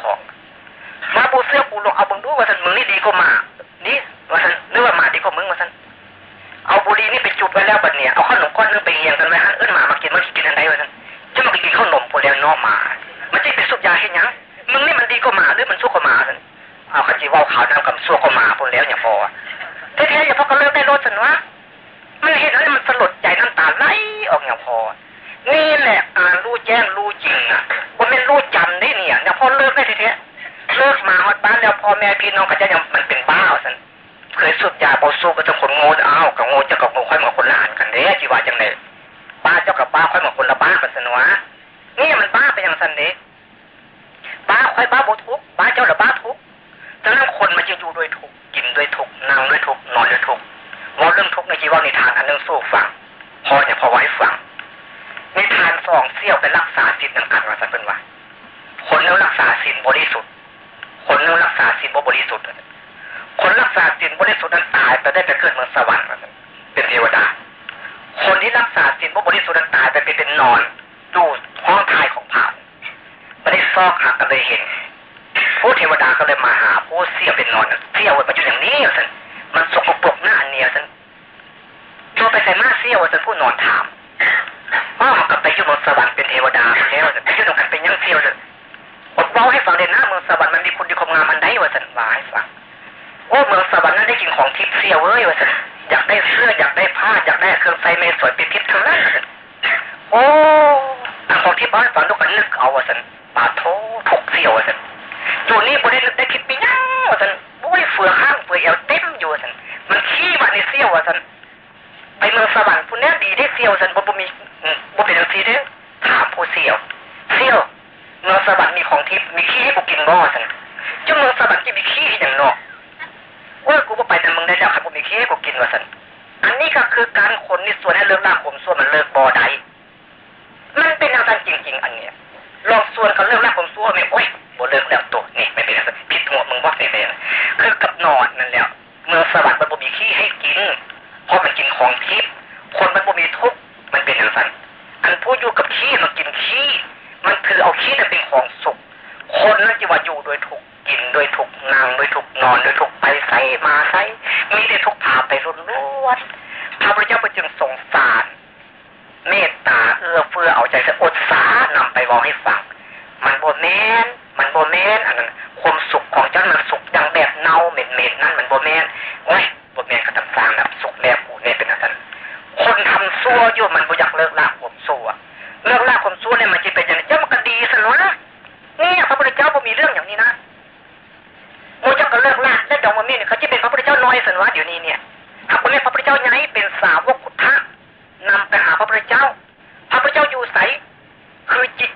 นอนถามว่าเขากลับไปยู่เมืองสวรรค์เป็นเทวดาแล้วไปยู่ตรงกันเป็นยังเสี้ยวสันอดเล่าให้ฟังเลยนะเมืองสวรรค์มันมีคุณดีความงามมันได้ว่าสันวาให้ฟังโอ้เมืองสวรรค์นั้นได้กินของทิพย์เสี้ยวเอ้ยว่าสันอยากได้เสื้ออยากได้ผ้าอยากได้เครื่องใส่เมสวยเป็นทิพย์ทั้งนั้นโอ้อันของทิพย์ให้ฟังลูกกันนึกเอาว่าสันบาโทถูกเสี้ยวว่าสันอยู่นี่บริสุทธิ์ได้คิดไปยังว่าสันบุ้ยเฟือข้างเฟือเอวเต็มอยู่ว่าสันมันขี้มาในเสี้ยวว่าสัน ไปเมืองสวรรค์ผู้นี้ดีได้เสียวสันบ่บ่มีบ่เป็นสีได้ถามผู้เสียวเสียวเมืองสวรรค์มีของทิพย์มีขี้ให้กูกินบ่สันจุเมืองสวรรค์จะมีขี้อย่างนอกว่ากูก็ไปแต่มึงได้แล้วครับกูมีขี้ให้กูกินว่าสันอันนี้ก็คือการคนนี่ส่วนให้เลิกล่างผมส่วนมันเลิกบ่ได้มันเป็นอาการจริง ๆ อันเนี้ยลองส่วนเขาเลิกล่างผมส่วนไม่โอ้ยบ่เลิกแล้วตัวนี่ไม่เป็นผิดหัวมึงว่าไม่เป็นคือกับนอนนั่นแหละเมืองสวรรค์มันบ่มีขี้ให้กิน เพราะมันกินของทิพย์คนมันบ่มีทุกข์มันเป็นอย่างนั้นอันผู้อยู่กับขี้มันกินขี้มันคือเอาขี้นั่นเป็นของสุข คนนั่นจะว่าอยู่โดยทุกกินโดยทุกนั่งโดยทุกนอนโดยทุกไปใส่มาใส่มีแต่ทุกพาไปรุนรวดพระพุทธเจ้าจึงสงสาร เมตตาเอื้อเฟื้อเอาใจสะอดสานำไปบอกให้ฟัง มันโบแมนมันโบแมนอันนั้นความสุขของเจ้ามันสุขดังแบบเน่าเหม็นเม็นนั่นมันโบแมนโอ้ย บ่แม่นก็ต้งสร้างแบบสุขแน่ผู้แน่เป็นอันนั้นคนทำซัวอยู่มันบ่อยากเลิกละความซัวเลิกละควมซัวเนี่ยมันจะเป็นอย่างนี้เจ้ามันก็ดีสนุนนะเนี่ยพระพุทธเจ้าบ่มีเรื่องอย่างนี้นะโมจังก็เลิกละและดองมามีเนี่ยเขาจะเป็นพระพุทธเจ้าน้อยสนุนเดี๋ยวนี้เนี่ยถ้าคนเป็พระพุทธเจ้าไงเป็นสาวกพุทธะนำไปหาพระพุทธเจ้า พระพุทธเจ้าอยู่ใสคือจิต